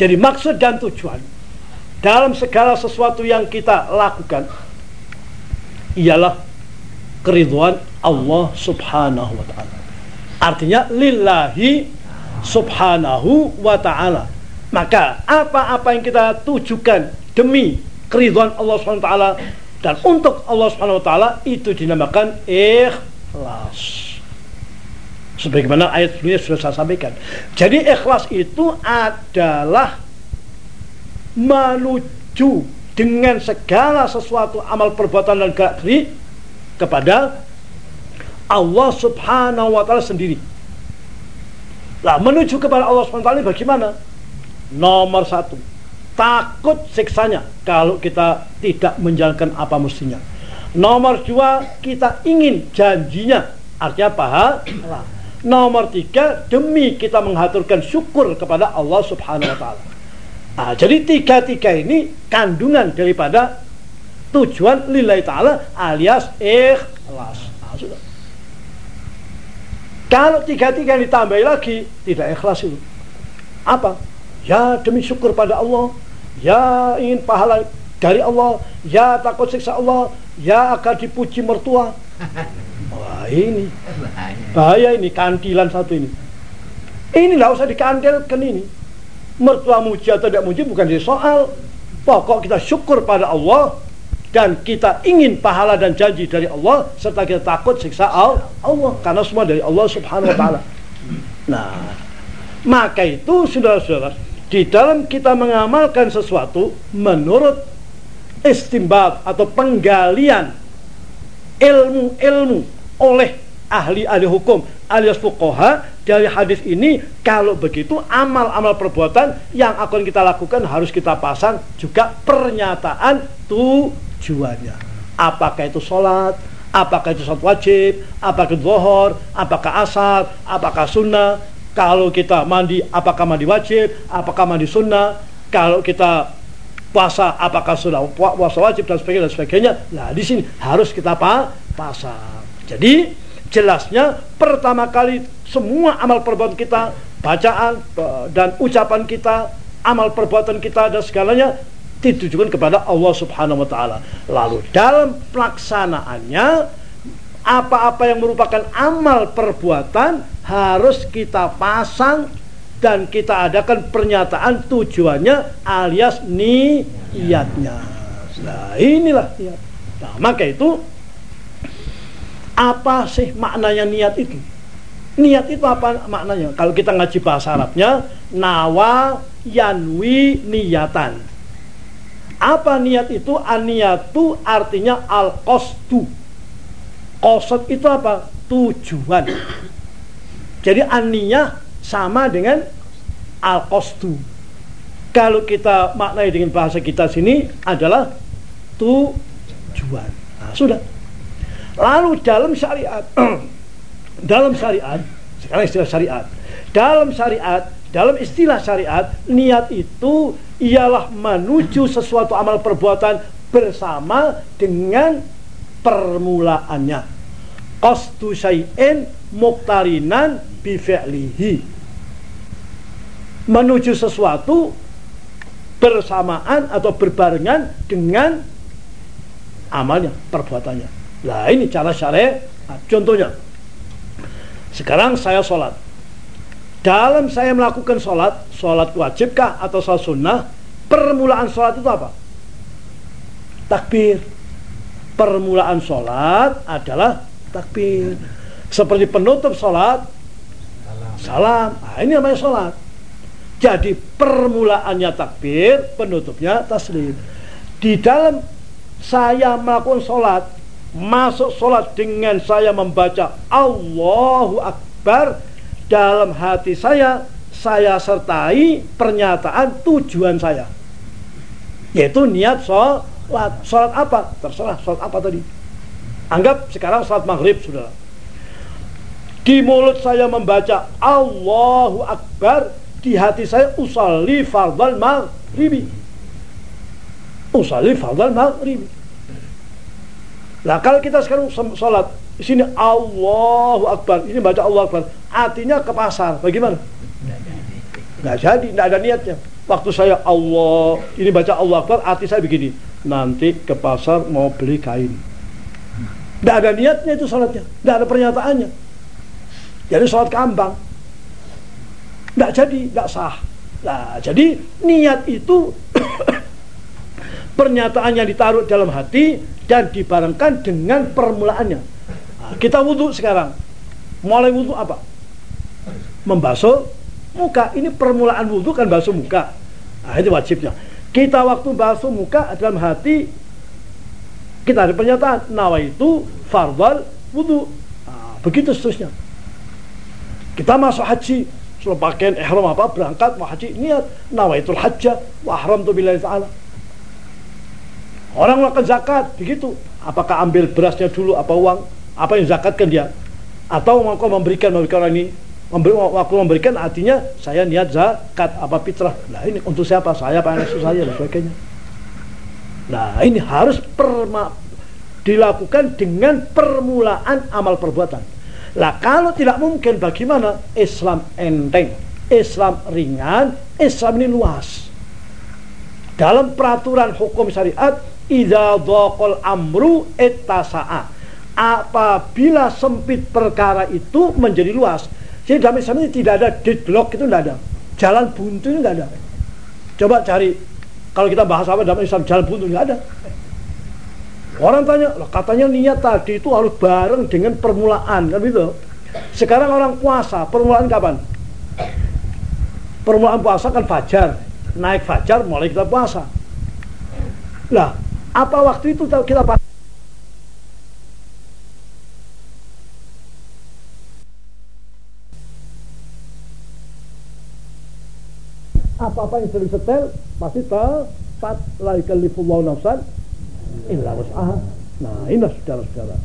Jadi maksud dan tujuan dalam segala sesuatu yang kita lakukan ialah keriduan Allah Subhanahu wa taala. Artinya lillahi subhanahu wa ta'ala. Maka apa-apa yang kita tujukan demi keriduan Allah subhanahu wa ta'ala dan untuk Allah subhanahu wa ta'ala itu dinamakan ikhlas. Sebagaimana ayat sebelumnya sudah saya sampaikan. Jadi ikhlas itu adalah menuju dengan segala sesuatu amal perbuatan dan gerak kepada Allah Subhanahu wa taala sendiri. Lah menuju kepada Allah wa taala bagaimana? Nomor satu, takut siksanya kalau kita tidak menjalankan apa mestinya. Nomor dua, kita ingin janjinya, artinya pahala. Nomor tiga, demi kita menghaturkan syukur kepada Allah Subhanahu wa Ta'ala. Nah, jadi tiga-tiga ini kandungan daripada tujuan lillahi ta'ala alias ikhlas. Kalau tiga-tiga ditambah lagi, tidak ikhlas itu. Apa? Ya demi syukur pada Allah, ya ingin pahala dari Allah, ya takut siksa Allah, ya akan dipuji mertua. Wah ini bahaya ini kandilan satu ini. Ini nggak usah dikandilkan ini. Mertua muji atau tidak muji bukan jadi soal. Pokok kita syukur pada Allah dan kita ingin pahala dan janji dari Allah serta kita takut siksa Allah karena semua dari Allah Subhanahu wa taala. Nah, maka itu saudara-saudara, di dalam kita mengamalkan sesuatu menurut istimbat atau penggalian ilmu-ilmu oleh ahli-ahli hukum alias fuqaha dari hadis ini kalau begitu amal-amal perbuatan yang akan kita lakukan harus kita pasang juga pernyataan tujuannya. Apakah itu sholat, apakah itu sholat wajib, apakah itu zuhur, apakah asar, apakah sunnah. Kalau kita mandi, apakah mandi wajib, apakah mandi sunnah. Kalau kita puasa, apakah sudah puasa wajib dan sebagainya dan sebagainya. Nah di sini harus kita pa pasang. Jadi jelasnya pertama kali semua amal perbuatan kita, bacaan dan ucapan kita, amal perbuatan kita dan segalanya ditujukan kepada Allah Subhanahu wa taala. Lalu dalam pelaksanaannya apa-apa yang merupakan amal perbuatan harus kita pasang dan kita adakan pernyataan tujuannya alias niatnya. Nah, inilah niat. Nah, maka itu apa sih maknanya niat itu? Niat itu apa maknanya? Kalau kita ngaji bahasa Arabnya, nawa yanwi niatan. Apa niat itu? Aniatu artinya al-qasdu. Qasad itu apa? Tujuan. Jadi aniyah sama dengan al-qasdu. Kalau kita maknai dengan bahasa kita sini adalah tujuan. Nah, sudah. Lalu dalam syariat dalam syariat, sekarang istilah syariat. Dalam syariat dalam istilah syariat, niat itu ialah menuju sesuatu amal perbuatan bersama dengan permulaannya. Qasdu syai'in muktarinan bifi'lihi. Menuju sesuatu bersamaan atau berbarengan dengan amalnya, perbuatannya. Nah ini cara syariat. Contohnya, sekarang saya sholat dalam saya melakukan sholat, sholat wajibkah atau sholat sunnah, permulaan sholat itu apa? Takbir. Permulaan sholat adalah takbir. Seperti penutup sholat, salam. Nah, ini namanya sholat. Jadi permulaannya takbir, penutupnya taslim. Di dalam saya melakukan sholat, masuk sholat dengan saya membaca Allahu Akbar, dalam hati saya saya sertai pernyataan tujuan saya. Yaitu niat sholat sholat apa? Terserah sholat apa tadi. Anggap sekarang sholat maghrib sudah di mulut saya membaca Allahu Akbar di hati saya usalli fardal maghribi. Usalli fardal maghribi lah kalau kita sekarang sholat di sini Allahu Akbar. Ini baca Allah Akbar. Artinya ke pasar. Bagaimana? Nggak jadi, nggak ada niatnya. Waktu saya Allah, ini baca Allah Akbar, arti saya begini. Nanti ke pasar mau beli kain. Nggak ada niatnya itu sholatnya. Nggak ada pernyataannya. Jadi sholat kambang. Nggak jadi, nggak sah. Nah, jadi niat itu pernyataan yang ditaruh dalam hati dan dibarengkan dengan permulaannya. Kita wudhu sekarang. Mulai wudhu apa? Membasuh muka. Ini permulaan wudhu kan basuh muka. Nah, itu wajibnya. Kita waktu basuh muka dalam hati kita ada pernyataan nawa itu fardal wudhu. Nah, begitu seterusnya. Kita masuk haji, sudah pakaian ihram apa berangkat mau haji niat nawaitul hajjah wa ahram tu billahi ta'ala orang makan zakat begitu. Apakah ambil berasnya dulu apa uang? Apa yang zakatkan dia? Atau mau memberikan memberikan orang ini memberi, waktu memberikan artinya saya niat zakat apa fitrah. Nah ini untuk siapa? Saya apa anak saya dan sebagainya. Nah ini harus perma, dilakukan dengan permulaan amal perbuatan. Lah kalau tidak mungkin bagaimana? Islam enteng, Islam ringan, Islam ini luas. Dalam peraturan hukum syariat, idza dhaqal amru ettasa'a. Apabila sempit perkara itu menjadi luas. Jadi dalam Islam ini tidak ada deadlock itu tidak ada. Jalan buntu itu tidak ada. Coba cari kalau kita bahas apa dalam Islam jalan buntu tidak ada. Orang tanya, katanya niat tadi itu harus bareng dengan permulaan, kan gitu. Sekarang orang puasa, permulaan kapan? Permulaan puasa kan fajar, naik fajar mulai kita puasa. Lah, apa waktu itu kita puasa? apa-apa yang sering setel pasti tepat la yukallifullahu nafsan illa wus'aha. Nah, ini saudara-saudara.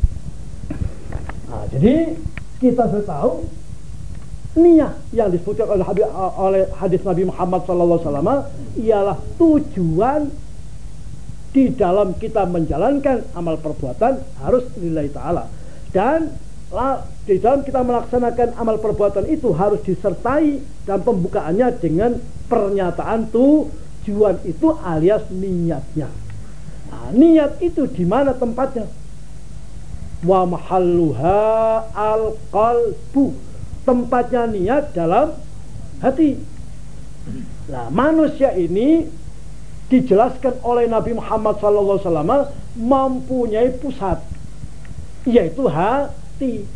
Nah, jadi kita sudah tahu niat yang disebutkan oleh oleh hadis Nabi Muhammad SAW ialah tujuan di dalam kita menjalankan amal perbuatan harus nilai ta'ala dan di dalam kita melaksanakan amal perbuatan itu harus disertai dan pembukaannya dengan pernyataan tujuan itu alias niatnya Nah, niat itu di mana tempatnya? Wa mahalluha al qalbu. Tempatnya niat dalam hati. Nah, manusia ini dijelaskan oleh Nabi Muhammad SAW mempunyai pusat, yaitu hati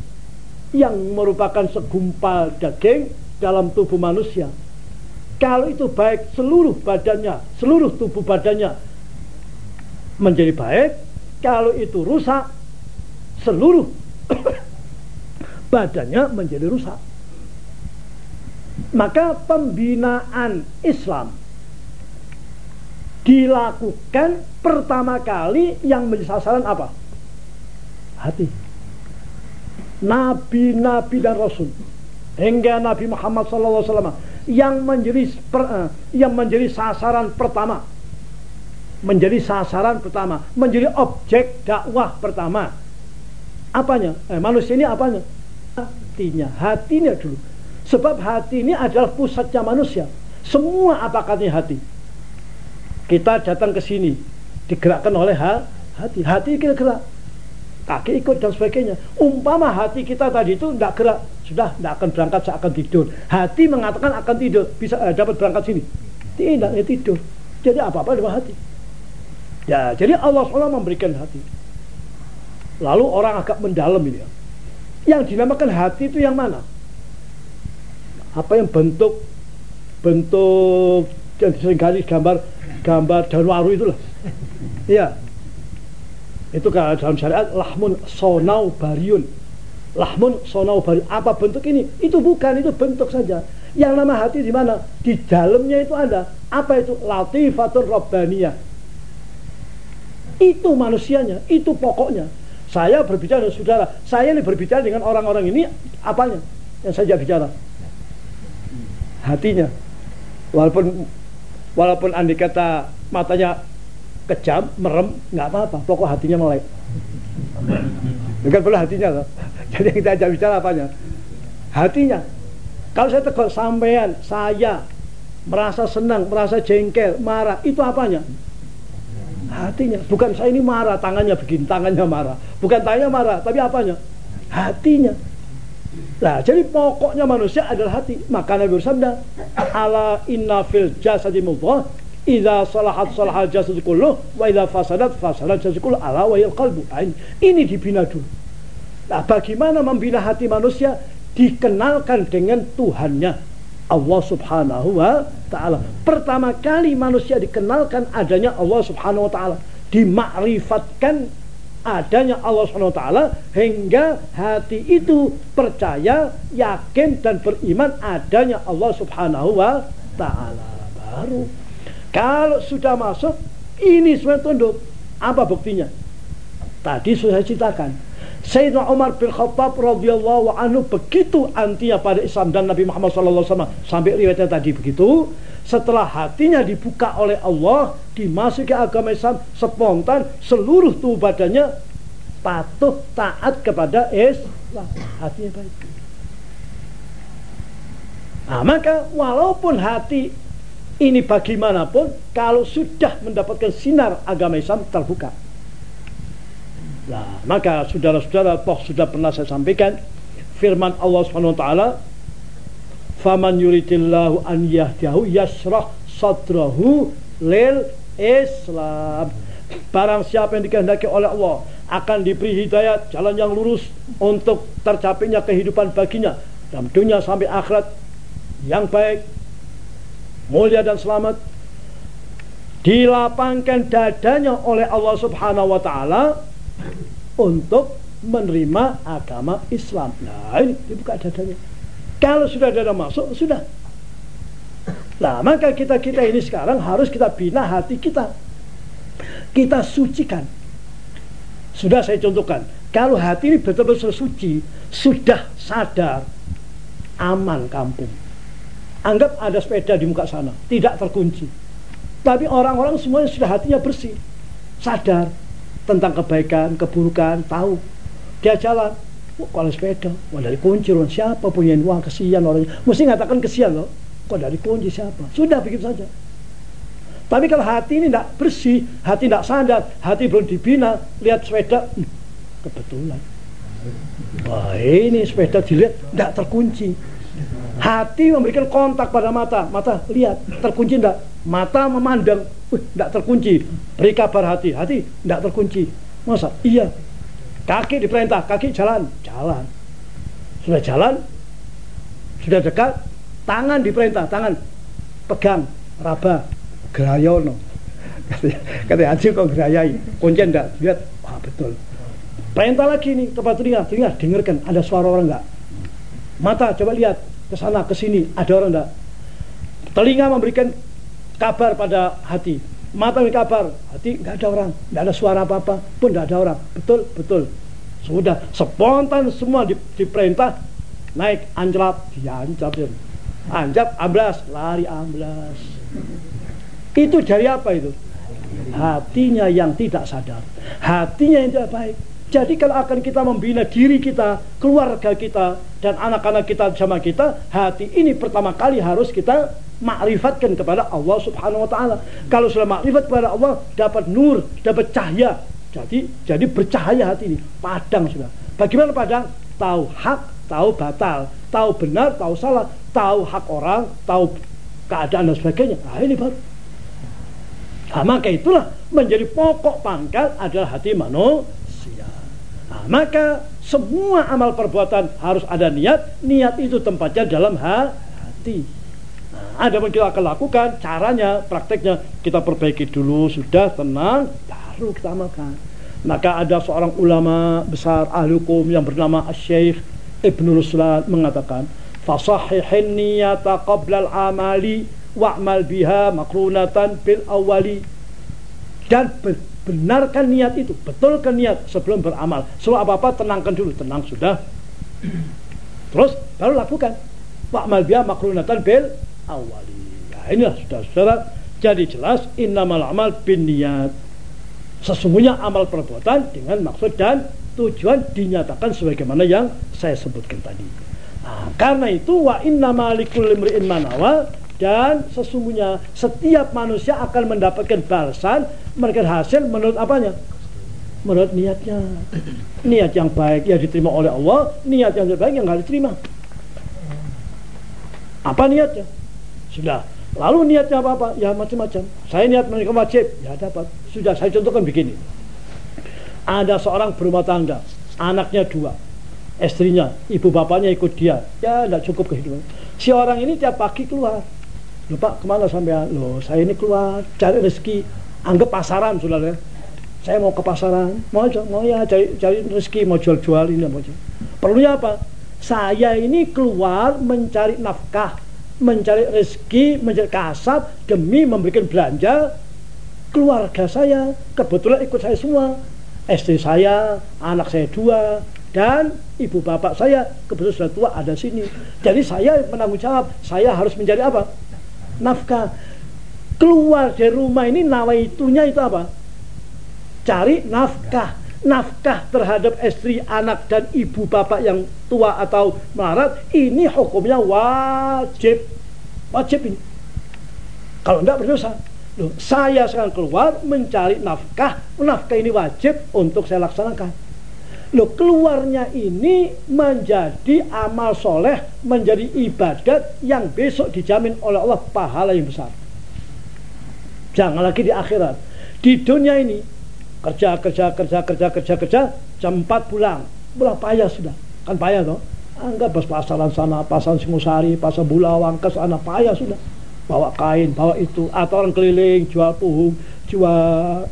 yang merupakan segumpal daging dalam tubuh manusia. Kalau itu baik seluruh badannya, seluruh tubuh badannya menjadi baik kalau itu rusak seluruh badannya menjadi rusak maka pembinaan Islam dilakukan pertama kali yang menjadi sasaran apa? Hati. Nabi-nabi dan Rasul hingga Nabi Muhammad SAW yang menjadi per, yang menjadi sasaran pertama menjadi sasaran pertama, menjadi objek dakwah pertama. Apanya? Eh, manusia ini apanya? Hatinya, hatinya dulu. Sebab hati ini adalah pusatnya manusia. Semua apa katanya hati. Kita datang ke sini digerakkan oleh hati. Hati kita gerak. Kaki ikut dan sebagainya. Umpama hati kita tadi itu tidak gerak, sudah tidak akan berangkat, saya akan tidur. Hati mengatakan akan tidur, bisa eh, dapat berangkat sini. Tidak, ya tidur. Jadi apa-apa dengan hati. Ya, jadi Allah SWT memberikan hati. Lalu orang agak mendalam ini ya. Yang dinamakan hati itu yang mana? Apa yang bentuk bentuk yang sering kali gambar gambar daun waru itulah. Iya. Itu kalau dalam syariat lahmun sonau bariun. Lahmun sonau bariun. Apa bentuk ini? Itu bukan, itu bentuk saja. Yang nama hati di mana? Di dalamnya itu ada. Apa itu? Latifatul Rabbaniyah itu manusianya, itu pokoknya. Saya berbicara dengan saudara, saya ini berbicara dengan orang-orang ini apanya yang saya bicara? Hatinya. Walaupun walaupun andi kata matanya kejam, merem, nggak apa-apa. Pokok hatinya melek. Bukan boleh hatinya loh. Jadi kita ajak bicara apanya? Hatinya. Kalau saya tegur sampean, saya merasa senang, merasa jengkel, marah, itu apanya? hatinya bukan saya ini marah tangannya begini tangannya marah bukan tangannya marah tapi apanya hatinya nah jadi pokoknya manusia adalah hati. Maka Nabi bersabda ala inna fil jasadi mudghah idza salahat salahal jasad kullu wa idza fasadat fasadat jasad kullu ala wa qalbu ini dibina dulu. Nah bagaimana membina hati manusia? Dikenalkan dengan Tuhannya Allah Subhanahu wa taala. Pertama kali manusia dikenalkan adanya Allah Subhanahu wa taala, dimakrifatkan adanya Allah taala hingga hati itu percaya, yakin dan beriman adanya Allah Subhanahu wa taala. Baru kalau sudah masuk ini semua tunduk. Apa buktinya? Tadi sudah saya ceritakan Sayyidina Umar bin Khattab radhiyallahu anhu begitu antinya pada Islam dan Nabi Muhammad sallallahu alaihi wasallam. Sampai riwayatnya tadi begitu setelah hatinya dibuka oleh Allah dimasuki agama Islam spontan seluruh tubuh badannya patuh taat kepada Islam. Hatinya baik. Nah maka walaupun hati ini bagaimanapun kalau sudah mendapatkan sinar agama Islam terbuka Nah, maka saudara-saudara toh sudah pernah saya sampaikan? Firman Allah Subhanahu wa taala faman yuridillahu an yahdiyahu yasrah sadrahu lil Islam. Barang siapa yang dikehendaki oleh Allah akan diberi hidayah jalan yang lurus untuk tercapainya kehidupan baginya dalam dunia sampai akhirat. Yang baik mulia dan selamat dilapangkan dadanya oleh Allah Subhanahu wa taala untuk menerima agama Islam. Nah ini dibuka dadanya. Kalau sudah dada masuk, sudah. Nah maka kita-kita ini sekarang harus kita bina hati kita. Kita sucikan. Sudah saya contohkan. Kalau hati ini betul-betul suci, sudah sadar, aman kampung. Anggap ada sepeda di muka sana, tidak terkunci. Tapi orang-orang semuanya sudah hatinya bersih, sadar, tentang kebaikan, keburukan, tahu. Dia jalan, oh, kalau sepeda, wah dari kunci loh, siapa punya uang kesian orangnya. Mesti ngatakan kesian loh, kok dari kunci siapa? Sudah begitu saja. Tapi kalau hati ini tidak bersih, hati tidak sadar, hati belum dibina, lihat sepeda, hmm, kebetulan. Wah ini sepeda dilihat tidak terkunci. Hati memberikan kontak pada mata, mata lihat terkunci tidak, mata memandang, tidak terkunci. Beri kabar hati, hati tidak terkunci. Masa? Iya. Kaki diperintah, kaki jalan, jalan. Sudah jalan, sudah dekat, tangan diperintah, tangan. Pegang, raba, gerayono. Kata hati kok gerayai, kuncian enggak, lihat, wah betul. Perintah lagi nih, tempat telinga, telinga dengarkan, ada suara orang enggak? Mata coba lihat, ke sana, ke sini, ada orang enggak? Telinga memberikan kabar pada hati, mata kabar. Hati nggak ada orang. Nggak ada suara apa apa pun nggak ada orang. Betul betul. Sudah spontan semua di, diperintah naik anjlap dia anjlap ya. anjlap amblas lari amblas. Itu dari apa itu? Hatinya yang tidak sadar. Hatinya yang tidak baik. Jadi kalau akan kita membina diri kita keluarga kita dan anak-anak kita sama kita hati ini pertama kali harus kita makrifatkan kepada Allah Subhanahu wa taala. Kalau sudah makrifat kepada Allah, dapat nur, dapat cahaya. Jadi jadi bercahaya hati ini, padang sudah. Bagaimana padang? Tahu hak, tahu batal, tahu benar, tahu salah, tahu hak orang, tahu keadaan dan sebagainya. Nah, ini baru. Nah, maka itulah menjadi pokok pangkal adalah hati manusia. Nah, maka semua amal perbuatan harus ada niat, niat itu tempatnya dalam hati. Ada yang kita akan lakukan caranya prakteknya kita perbaiki dulu. Sudah tenang baru kita amalkan. Maka ada seorang ulama besar ahli hukum yang bernama Syekh Ibnu Ruslan mengatakan fasahihin niyata qabla al-amali wa'mal biha makrunatan bil awali. Dan benarkan niat itu betulkan niat sebelum beramal sebelum apa-apa tenangkan dulu tenang sudah terus baru lakukan wa'mal biha makrunatan bil awali. Nah, inilah saudara-saudara. Jadi jelas innamal amal bin niat. Sesungguhnya amal perbuatan dengan maksud dan tujuan dinyatakan sebagaimana yang saya sebutkan tadi. Nah, karena itu wa inna malikul limri'in manawa dan sesungguhnya setiap manusia akan mendapatkan balasan mendapatkan hasil menurut apanya? Menurut niatnya. Niat yang baik yang diterima oleh Allah, niat yang baik yang nggak diterima. Apa niatnya? Sudah. Lalu niatnya apa-apa? Ya macam-macam. Saya niat menikah wajib. Ya dapat. Sudah saya contohkan begini. Ada seorang berumah tangga. Anaknya dua. Istrinya, ibu bapaknya ikut dia. Ya tidak cukup kehidupan. si orang ini tiap pagi keluar Loh Pak ke mana sampai Loh saya ini keluar cari rezeki. Anggap pasaran saudara. Saya mau ke pasaran. Mau aja mau ya cari, cari rezeki Mau jual-jual ini mau aja Perlunya apa? Saya ini keluar mencari nafkah Mencari rezeki Mencari kasab Demi memberikan belanja Keluarga saya. Kebetulan ikut saya semua. Istri saya, anak saya dua, dan ibu bapak saya. Kebetulan sudah tua ada sini. Jadi saya menanggung jawab, saya harus mencari apa? Nafkah. Keluar dari rumah ini nawaitunya itu apa? Cari nafkah. Nafkah terhadap istri anak dan ibu bapak yang tua atau melarat ini hukumnya wajib. Wajib ini. Kalau tidak berdosa. Loh, saya sekarang keluar mencari nafkah. Nafkah ini wajib untuk saya laksanakan Loh keluarnya ini menjadi amal soleh, menjadi ibadat yang besok dijamin oleh Allah pahala yang besar. Jangan lagi di akhirat. Di dunia ini kerja kerja kerja kerja kerja kerja jam 4 pulang. Pulang payah sudah. Kan payah toh. Anggap bos pasaran sana, pasar Singosari, pasar Bulawang ke sana payah sudah. Bawa kain, bawa itu atau orang keliling jual puhung, jual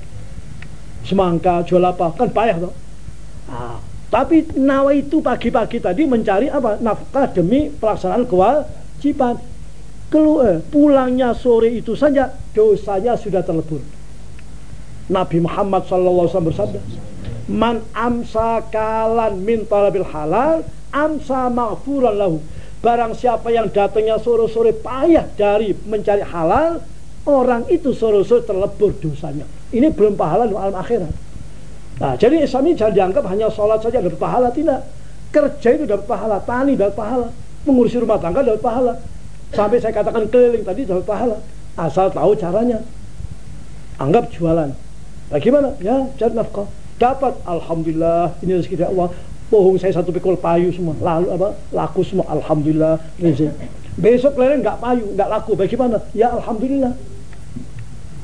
semangka, jual apa, kan payah toh Nah, tapi nawa itu pagi-pagi tadi mencari apa? Nafkah demi pelaksanaan kewajiban. Kelu, eh, pulangnya sore itu saja dosanya sudah terlebur. Nabi Muhammad SAW bersabda, Man amsa kalan min talabil halal, amsa maghfuran lahu. Barang siapa yang datangnya sore-sore payah dari mencari halal, orang itu sore-sore terlebur dosanya. Ini belum pahala alam akhirat. Nah, jadi Islam ini jangan dianggap hanya sholat saja dapat pahala, tidak. Kerja itu dapat pahala, tani dapat pahala, mengurusi rumah tangga dapat pahala. Sampai saya katakan keliling tadi dapat pahala. Asal tahu caranya. Anggap jualan. Bagaimana? Ya, cari nafkah. Dapat, Alhamdulillah, ini rezeki dari Allah. Bohong saya satu pikul payu semua. Lalu apa? Laku semua, Alhamdulillah. Rezeki. Besok keliling nggak payu, nggak laku. Bagaimana? Ya, Alhamdulillah.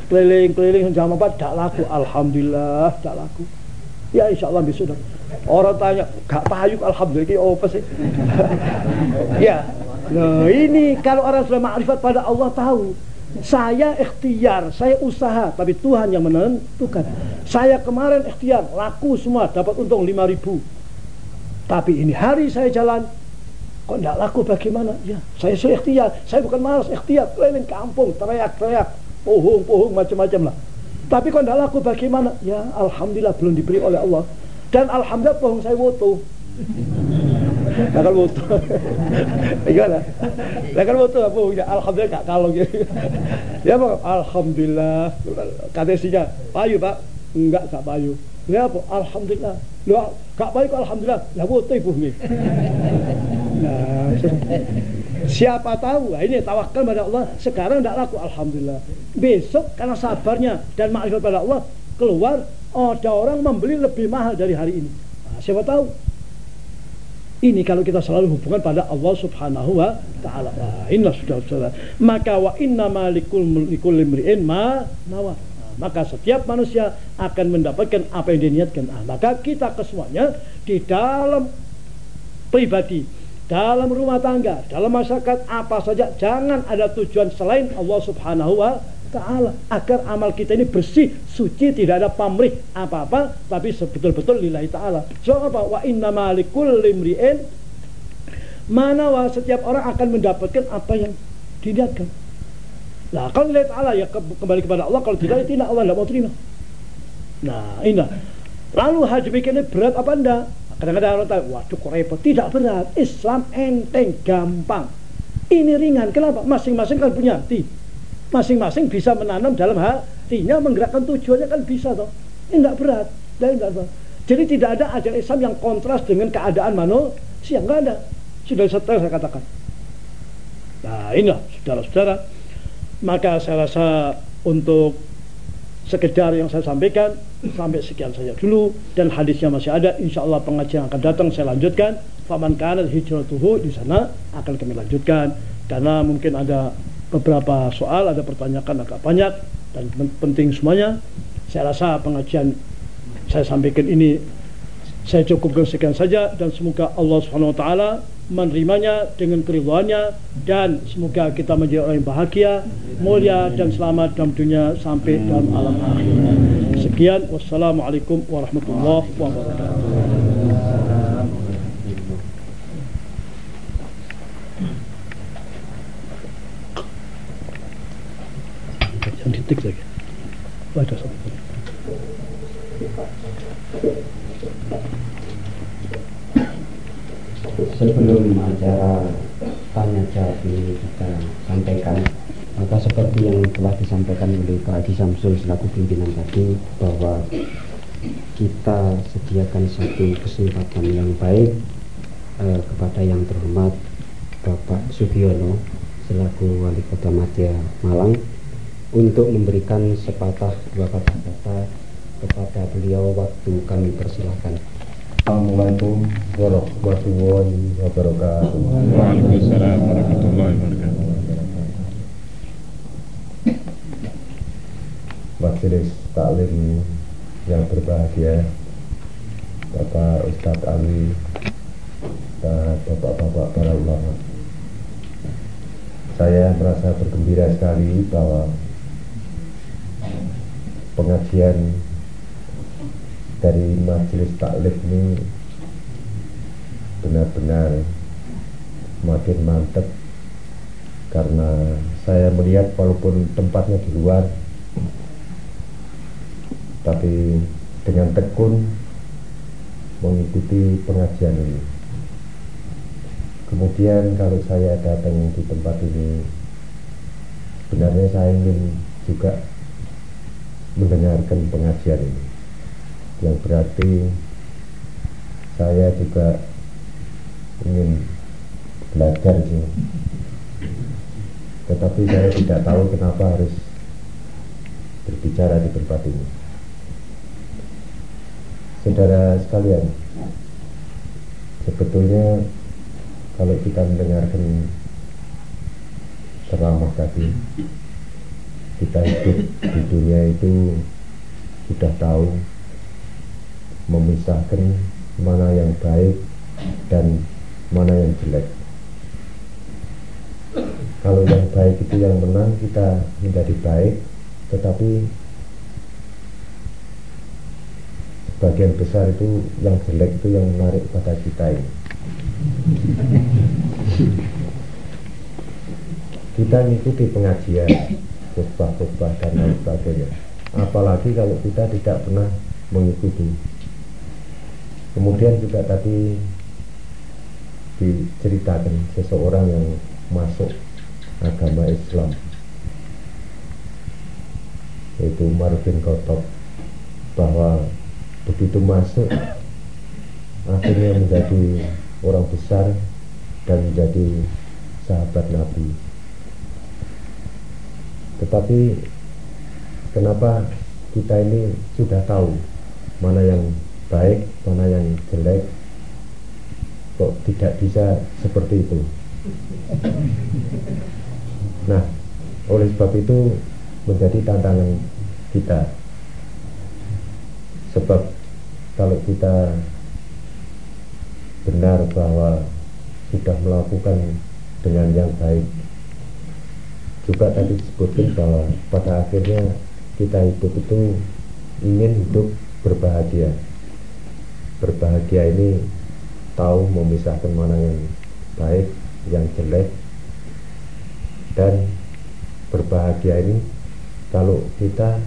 Keliling-keliling jam apa? Tidak laku. Alhamdulillah, tidak laku. Ya insya Allah bisa dong. Orang tanya, gak payung Alhamdulillah, ini apa sih? ya, nah ini kalau orang sudah makrifat pada Allah tahu. Saya ikhtiar, saya usaha, tapi Tuhan yang menentukan. Saya kemarin ikhtiar, laku semua, dapat untung 5 ribu. Tapi ini hari saya jalan, kok tidak laku bagaimana? Ya, saya sudah ikhtiar, saya bukan malas ikhtiar, keliling kampung, teriak-teriak, pohong-pohong macam-macam lah. Tapi kalau tidak laku bagaimana? Ya Alhamdulillah belum diberi oleh Allah. Dan Alhamdulillah pohon saya woto. Bakal woto. Gimana? Bakal woto apa pohonnya? Alhamdulillah gak kalau gitu. ya pak, Alhamdulillah. Kata isinya, payu pak. Enggak, gak payu. Ya apa? Alhamdulillah. Lu gak payu Alhamdulillah. Ya woto ibu Nah, Siapa tahu, nah ini tawakal pada Allah. Sekarang tidak laku, alhamdulillah. Besok karena sabarnya dan makrifat pada Allah keluar, oh, ada orang membeli lebih mahal dari hari ini. Nah, siapa tahu? Ini kalau kita selalu hubungan pada Allah Subhanahu wa taala. Nah, inilah sudah saudara. Maka wa inna malikul likul limri'in ma nawa. Maka setiap manusia akan mendapatkan apa yang diniatkan. Nah, maka kita kesemuanya di dalam pribadi dalam rumah tangga, dalam masyarakat apa saja jangan ada tujuan selain Allah Subhanahu wa taala agar amal kita ini bersih, suci, tidak ada pamrih apa-apa tapi sebetul-betul lillahi taala. So apa? Wa inna malikul limri'in mana wa setiap orang akan mendapatkan apa yang diniatkan. Nah, kalau lillahi taala ya kembali kepada Allah, kalau tidak ya tidak Allah tidak mau terima. Nah, ini. Lalu haji bikinnya berat apa enggak? Kadang-kadang orang tahu, waduh kok repot. Tidak berat. Islam enteng, gampang. Ini ringan. Kenapa? Masing-masing kan punya hati. Masing-masing bisa menanam dalam hatinya, menggerakkan tujuannya kan bisa toh. Ini tidak berat. Dan tidak berat. Jadi tidak ada ajaran Islam yang kontras dengan keadaan manusia. Enggak ada. Sudah setel saya katakan. Nah inilah saudara-saudara. Maka saya rasa untuk sekedar yang saya sampaikan sampai sekian saja dulu. Dan hadisnya masih ada insya Allah pengajian akan datang saya lanjutkan. Faman kana hijratuhu di sana akan kami lanjutkan. Karena mungkin ada beberapa soal ada pertanyaan agak banyak dan penting semuanya. Saya rasa pengajian saya sampaikan ini saya cukupkan sekian saja dan semoga Allah Subhanahu wa taala menerimanya dengan keridhaannya dan semoga kita menjadi orang yang bahagia, mulia dan selamat dalam dunia sampai dalam alam akhir. Sekian wassalamualaikum warahmatullahi wabarakatuh. detik saja. Baca satu. Sebelum acara tanya jawab ini kita sampaikan maka seperti yang telah disampaikan oleh Pak Haji Samsul selaku pimpinan tadi bahwa kita sediakan satu kesempatan yang baik eh, kepada yang terhormat Bapak Sugiono selaku Wali Kota Madya Malang untuk memberikan sepatah dua kata-kata kepada beliau waktu kami persilahkan. Assalamualaikum warahmatullahi wabarakatuh. Waalaikumsalam warahmatullahi wabarakatuh. Majelis taklim yang berbahagia, Bapak Ustadz Ali dan Bapak-Bapak para ulama. Saya merasa bergembira sekali bahwa pengajian dari majelis taklim ini benar-benar makin mantap karena saya melihat walaupun tempatnya di luar tapi dengan tekun mengikuti pengajian ini. Kemudian kalau saya datang di tempat ini sebenarnya saya ingin juga mendengarkan pengajian ini. Yang berarti saya juga ingin belajar sih tetapi saya tidak tahu kenapa harus berbicara di tempat ini saudara sekalian sebetulnya kalau kita mendengarkan ceramah tadi kita hidup di dunia itu sudah tahu memisahkan mana yang baik dan mana yang jelek. Kalau yang baik itu yang menang kita menjadi baik tetapi sebagian besar itu yang jelek itu yang menarik pada kita ini. Kita mengikuti pengajian khutbah-khutbah dan lain sebagainya. Apalagi kalau kita tidak pernah mengikuti. Kemudian juga tadi diceritakan seseorang yang masuk agama Islam. Yaitu Umar bin bahwa begitu masuk akhirnya menjadi orang besar dan menjadi sahabat Nabi. Tetapi kenapa kita ini sudah tahu mana yang baik, mana yang jelek? Kok tidak bisa seperti itu? Nah oleh sebab itu menjadi tantangan kita. Sebab kalau kita benar bahwa sudah melakukan dengan yang baik juga tadi disebutkan bahwa pada akhirnya kita hidup itu ingin hidup berbahagia. Berbahagia ini tahu memisahkan mana yang baik yang jelek dan berbahagia ini kalau kita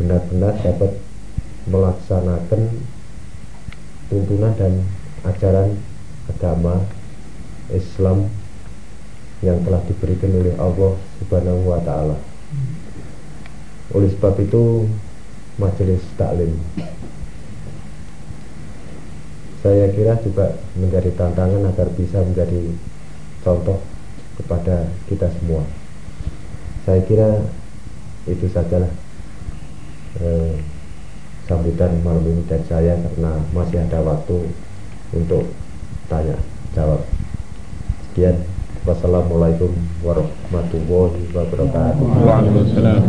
benar-benar dapat melaksanakan tuntunan dan ajaran agama Islam yang telah diberikan oleh Allah Subhanahu wa taala. Oleh sebab itu majelis taklim saya kira juga menjadi tantangan agar bisa menjadi contoh kepada kita semua. Saya kira itu sajalah eh, sambutan malam ini dari saya karena masih ada waktu untuk tanya jawab. Sekian. Wassalamualaikum warahmatullahi wabarakatuh. Waalaikumsalam.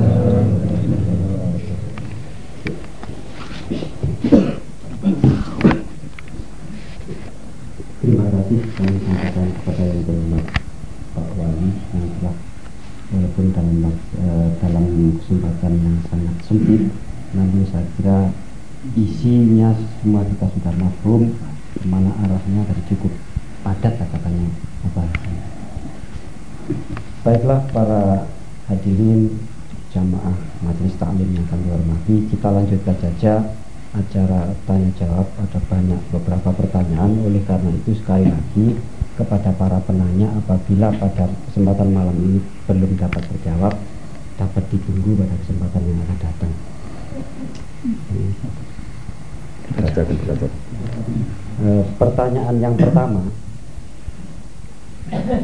Terima kasih. kami sampaikan kepada yang terhormat Pak Wali yang telah walaupun dalam uh, dalam kesempatan yang sangat sempit namun saya kira isinya semua kita sudah mafhum mana arahnya tadi cukup padat katakannya apa baiklah para hadirin jamaah majelis taklim yang kami hormati kita lanjutkan saja acara tanya jawab. Ada banyak beberapa pertanyaan. Oleh karena itu sekali lagi kepada para penanya apabila pada kesempatan malam ini belum dapat terjawab dapat ditunggu pada kesempatan yang akan datang e, pertanyaan yang pertama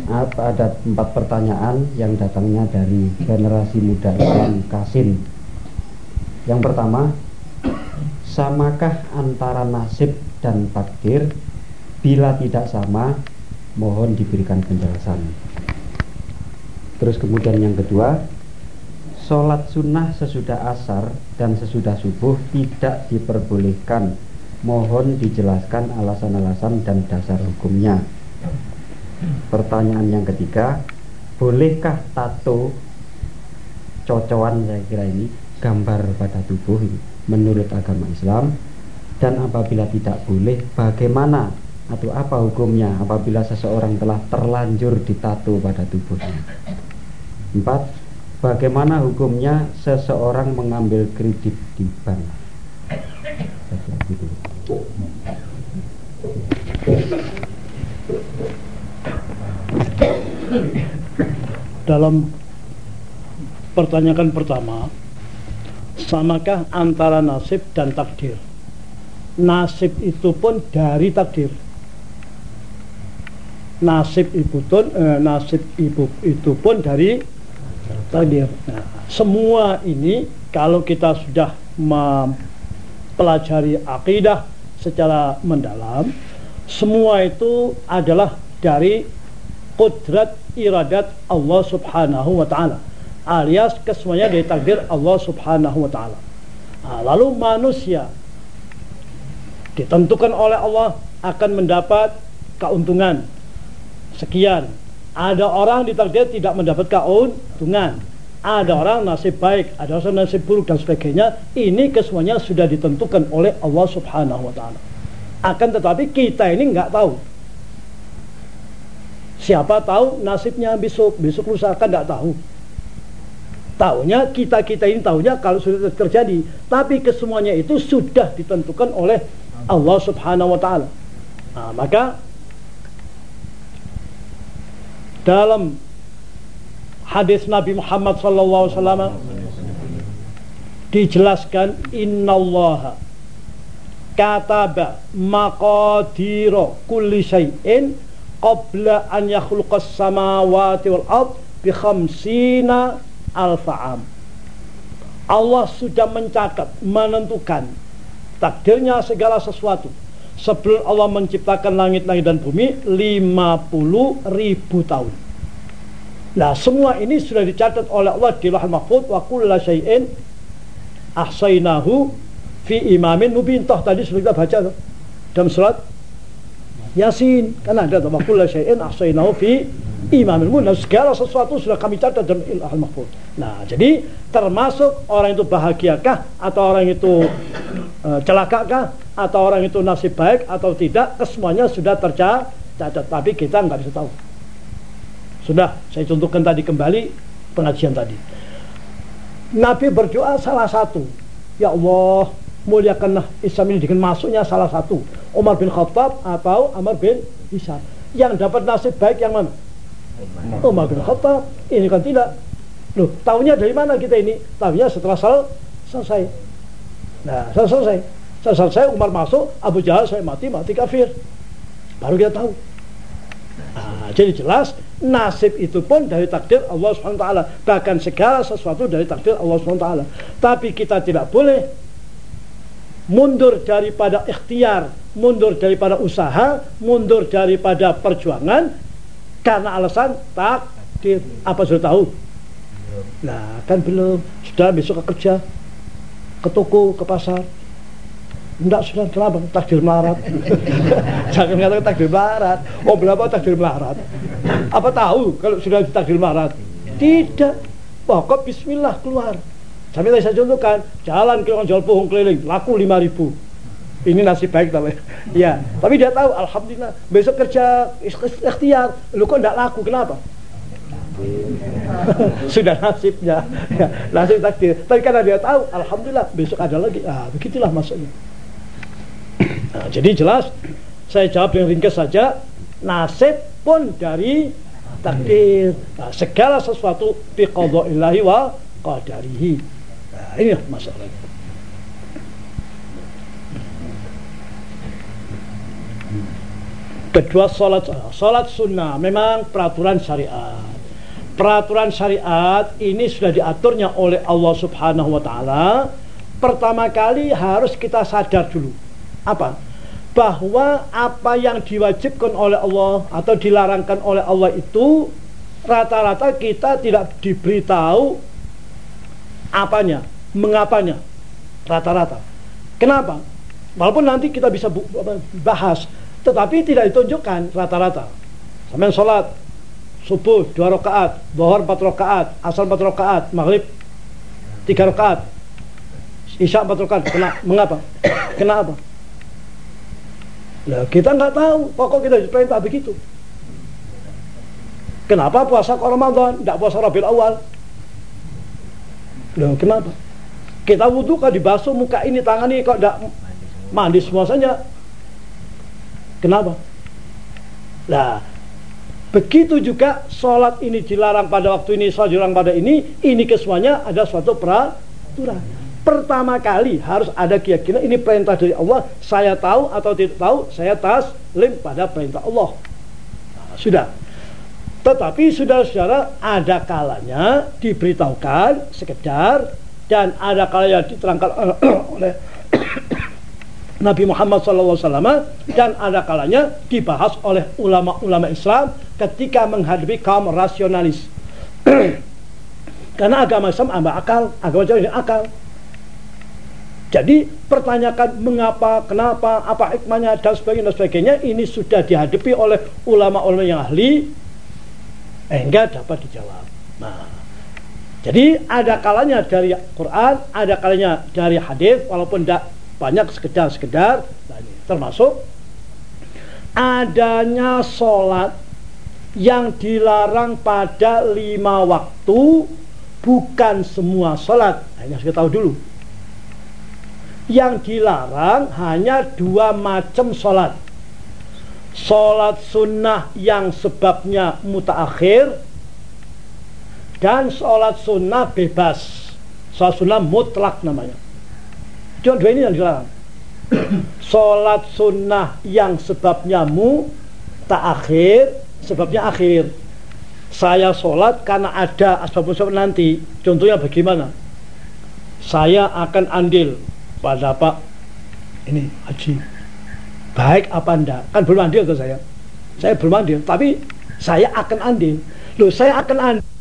apa ada empat pertanyaan yang datangnya dari generasi muda Islam Kasim yang pertama samakah antara nasib dan takdir? Bila tidak sama, mohon diberikan penjelasan. Terus kemudian yang kedua, sholat sunnah sesudah asar dan sesudah subuh tidak diperbolehkan. Mohon dijelaskan alasan-alasan dan dasar hukumnya. Pertanyaan yang ketiga, bolehkah tato cocokan saya kira ini gambar pada tubuh ini menurut agama Islam dan apabila tidak boleh bagaimana atau apa hukumnya apabila seseorang telah terlanjur ditato pada tubuhnya empat bagaimana hukumnya seseorang mengambil kredit di bank? Dalam pertanyaan pertama samakah antara nasib dan takdir? Nasib itu pun dari takdir. Nasib itu pun eh, nasib ibu itu pun dari takdir nah, semua ini kalau kita sudah mempelajari akidah secara mendalam semua itu adalah dari kudrat iradat Allah subhanahu wa ta'ala alias kesemuanya dari takdir Allah Subhanahu wa taala. Nah, lalu manusia ditentukan oleh Allah akan mendapat keuntungan sekian. Ada orang ditakdir tidak mendapat keuntungan. Ada orang nasib baik, ada orang nasib buruk dan sebagainya. Ini kesemuanya sudah ditentukan oleh Allah Subhanahu wa taala. Akan tetapi kita ini nggak tahu. Siapa tahu nasibnya besok, besok lusa akan nggak tahu. Tahunya kita-kita ini tahunya kalau sudah terjadi. Tapi kesemuanya itu sudah ditentukan oleh Allah subhanahu wa ta'ala. Nah, maka dalam hadis Nabi Muhammad sallallahu alaihi wasallam dijelaskan innallaha kataba maqadira kulli syai'in qabla an yakhluqas samawati wal ard bi khamsina al-fa'am. Allah sudah mencatat, menentukan takdirnya segala sesuatu. Sebelum Allah menciptakan langit-langit dan bumi 50 ribu tahun. Nah semua ini sudah dicatat oleh Allah di lahal mahfud wa kulla syai'in ahsainahu fi imamin mubin. Toh tadi sudah kita baca tuh. dalam surat Yasin. Kan ada wa kulla syai'in ahsainahu fi Imam ilmu dan segala sesuatu sudah kami catat dalam ilhal mahfud. Nah, jadi termasuk orang itu bahagiakah atau orang itu e, celakakah atau orang itu nasib baik atau tidak, kesemuanya sudah tercatat, tapi kita nggak bisa tahu. Sudah, saya contohkan tadi kembali pengajian tadi. Nabi berdoa salah satu, ya Allah muliakanlah Islam ini dengan masuknya salah satu. Umar bin Khattab atau Amr bin Hisam. Yang dapat nasib baik yang mana? Umar bin Khattab. Ini kan tidak. Loh tahunya dari mana kita ini? Tahunya setelah sel selesai. Nah selesai setelah selesai Umar masuk Abu Jahal saya mati mati kafir baru kita tahu nah, jadi jelas nasib itu pun dari takdir Allah SWT bahkan segala sesuatu dari takdir Allah SWT tapi kita tidak boleh mundur daripada ikhtiar mundur daripada usaha mundur daripada perjuangan karena alasan takdir. Apa sudah tahu? Nah, kan belum. Sudah besok ke kerja, ke toko, ke pasar. Enggak sudah kenapa? Takdir melarat. Jangan katakan takdir melarat. Oh berapa takdir melarat? Apa tahu kalau sudah takdir melarat? Tidak. Pokok Bismillah keluar. Sampai tadi saya contohkan, jalan ke orang jual pohon keliling, laku lima ribu. Ini nasib baik tapi ya. Tapi dia tahu, alhamdulillah. Besok kerja ikhtiar, lu kok tidak laku? Kenapa? sudah nasibnya ya, nasib takdir tapi karena dia tahu alhamdulillah besok ada lagi ah begitulah maksudnya nah, jadi jelas saya jawab dengan ringkas saja nasib pun dari takdir. Nah, segala sesuatu biqadaillahi wa qadarihi. Nah, ini masalahnya kedua sholat sholat sunnah memang peraturan syariat. Peraturan syariat ini sudah diaturnya oleh Allah Subhanahu wa taala. Pertama kali harus kita sadar dulu. Apa? Bahwa apa yang diwajibkan oleh Allah atau dilarangkan oleh Allah itu rata-rata kita tidak diberitahu apanya, mengapanya. Rata-rata. Kenapa? Walaupun nanti kita bisa bahas, tetapi tidak ditunjukkan rata-rata. Sampai sholat, subuh dua rakaat, bohor empat rakaat, asal empat rakaat, maghrib tiga rakaat, isya empat rakaat. Kena, mengapa? Kenapa? Nah, kita nggak tahu. Pokok kita diperintah begitu. Kenapa puasa ke Ramadan, tidak puasa Rabiul Awal? Loh, kenapa? Kita wudhu kan dibasuh muka ini, tangan ini kok tidak mandi semua saja. Kenapa? Nah, Begitu juga sholat ini dilarang pada waktu ini, sholat dilarang pada ini, ini kesemuanya ada suatu peraturan. Pertama kali harus ada keyakinan ini perintah dari Allah. Saya tahu atau tidak tahu, saya taslim pada perintah Allah. Nah, sudah. Tetapi saudara-saudara ada kalanya diberitahukan sekedar dan ada kalanya diterangkan oleh Nabi Muhammad SAW dan ada kalanya dibahas oleh ulama-ulama Islam ketika menghadapi kaum rasionalis. Karena agama Islam ada akal, agama Islam akal. Jadi pertanyakan mengapa, kenapa, apa hikmahnya dan sebagainya dan sebagainya ini sudah dihadapi oleh ulama-ulama yang ahli enggak dapat dijawab. Nah, jadi ada kalanya dari Quran, ada kalanya dari hadis walaupun tidak banyak sekedar-sekedar termasuk adanya sholat yang dilarang pada lima waktu bukan semua sholat hanya kita tahu dulu yang dilarang hanya dua macam sholat sholat sunnah yang sebabnya mutaakhir dan sholat sunnah bebas sholat sunnah mutlak namanya Cuma dua ini yang dilarang. Sholat sunnah yang sebabnya mu tak akhir, sebabnya akhir. Saya sholat karena ada asbab nanti. Contohnya bagaimana? Saya akan andil Pak ini haji. Baik apa anda? Kan belum andil tuh saya. Saya belum andil, tapi saya akan andil. Loh, saya akan andil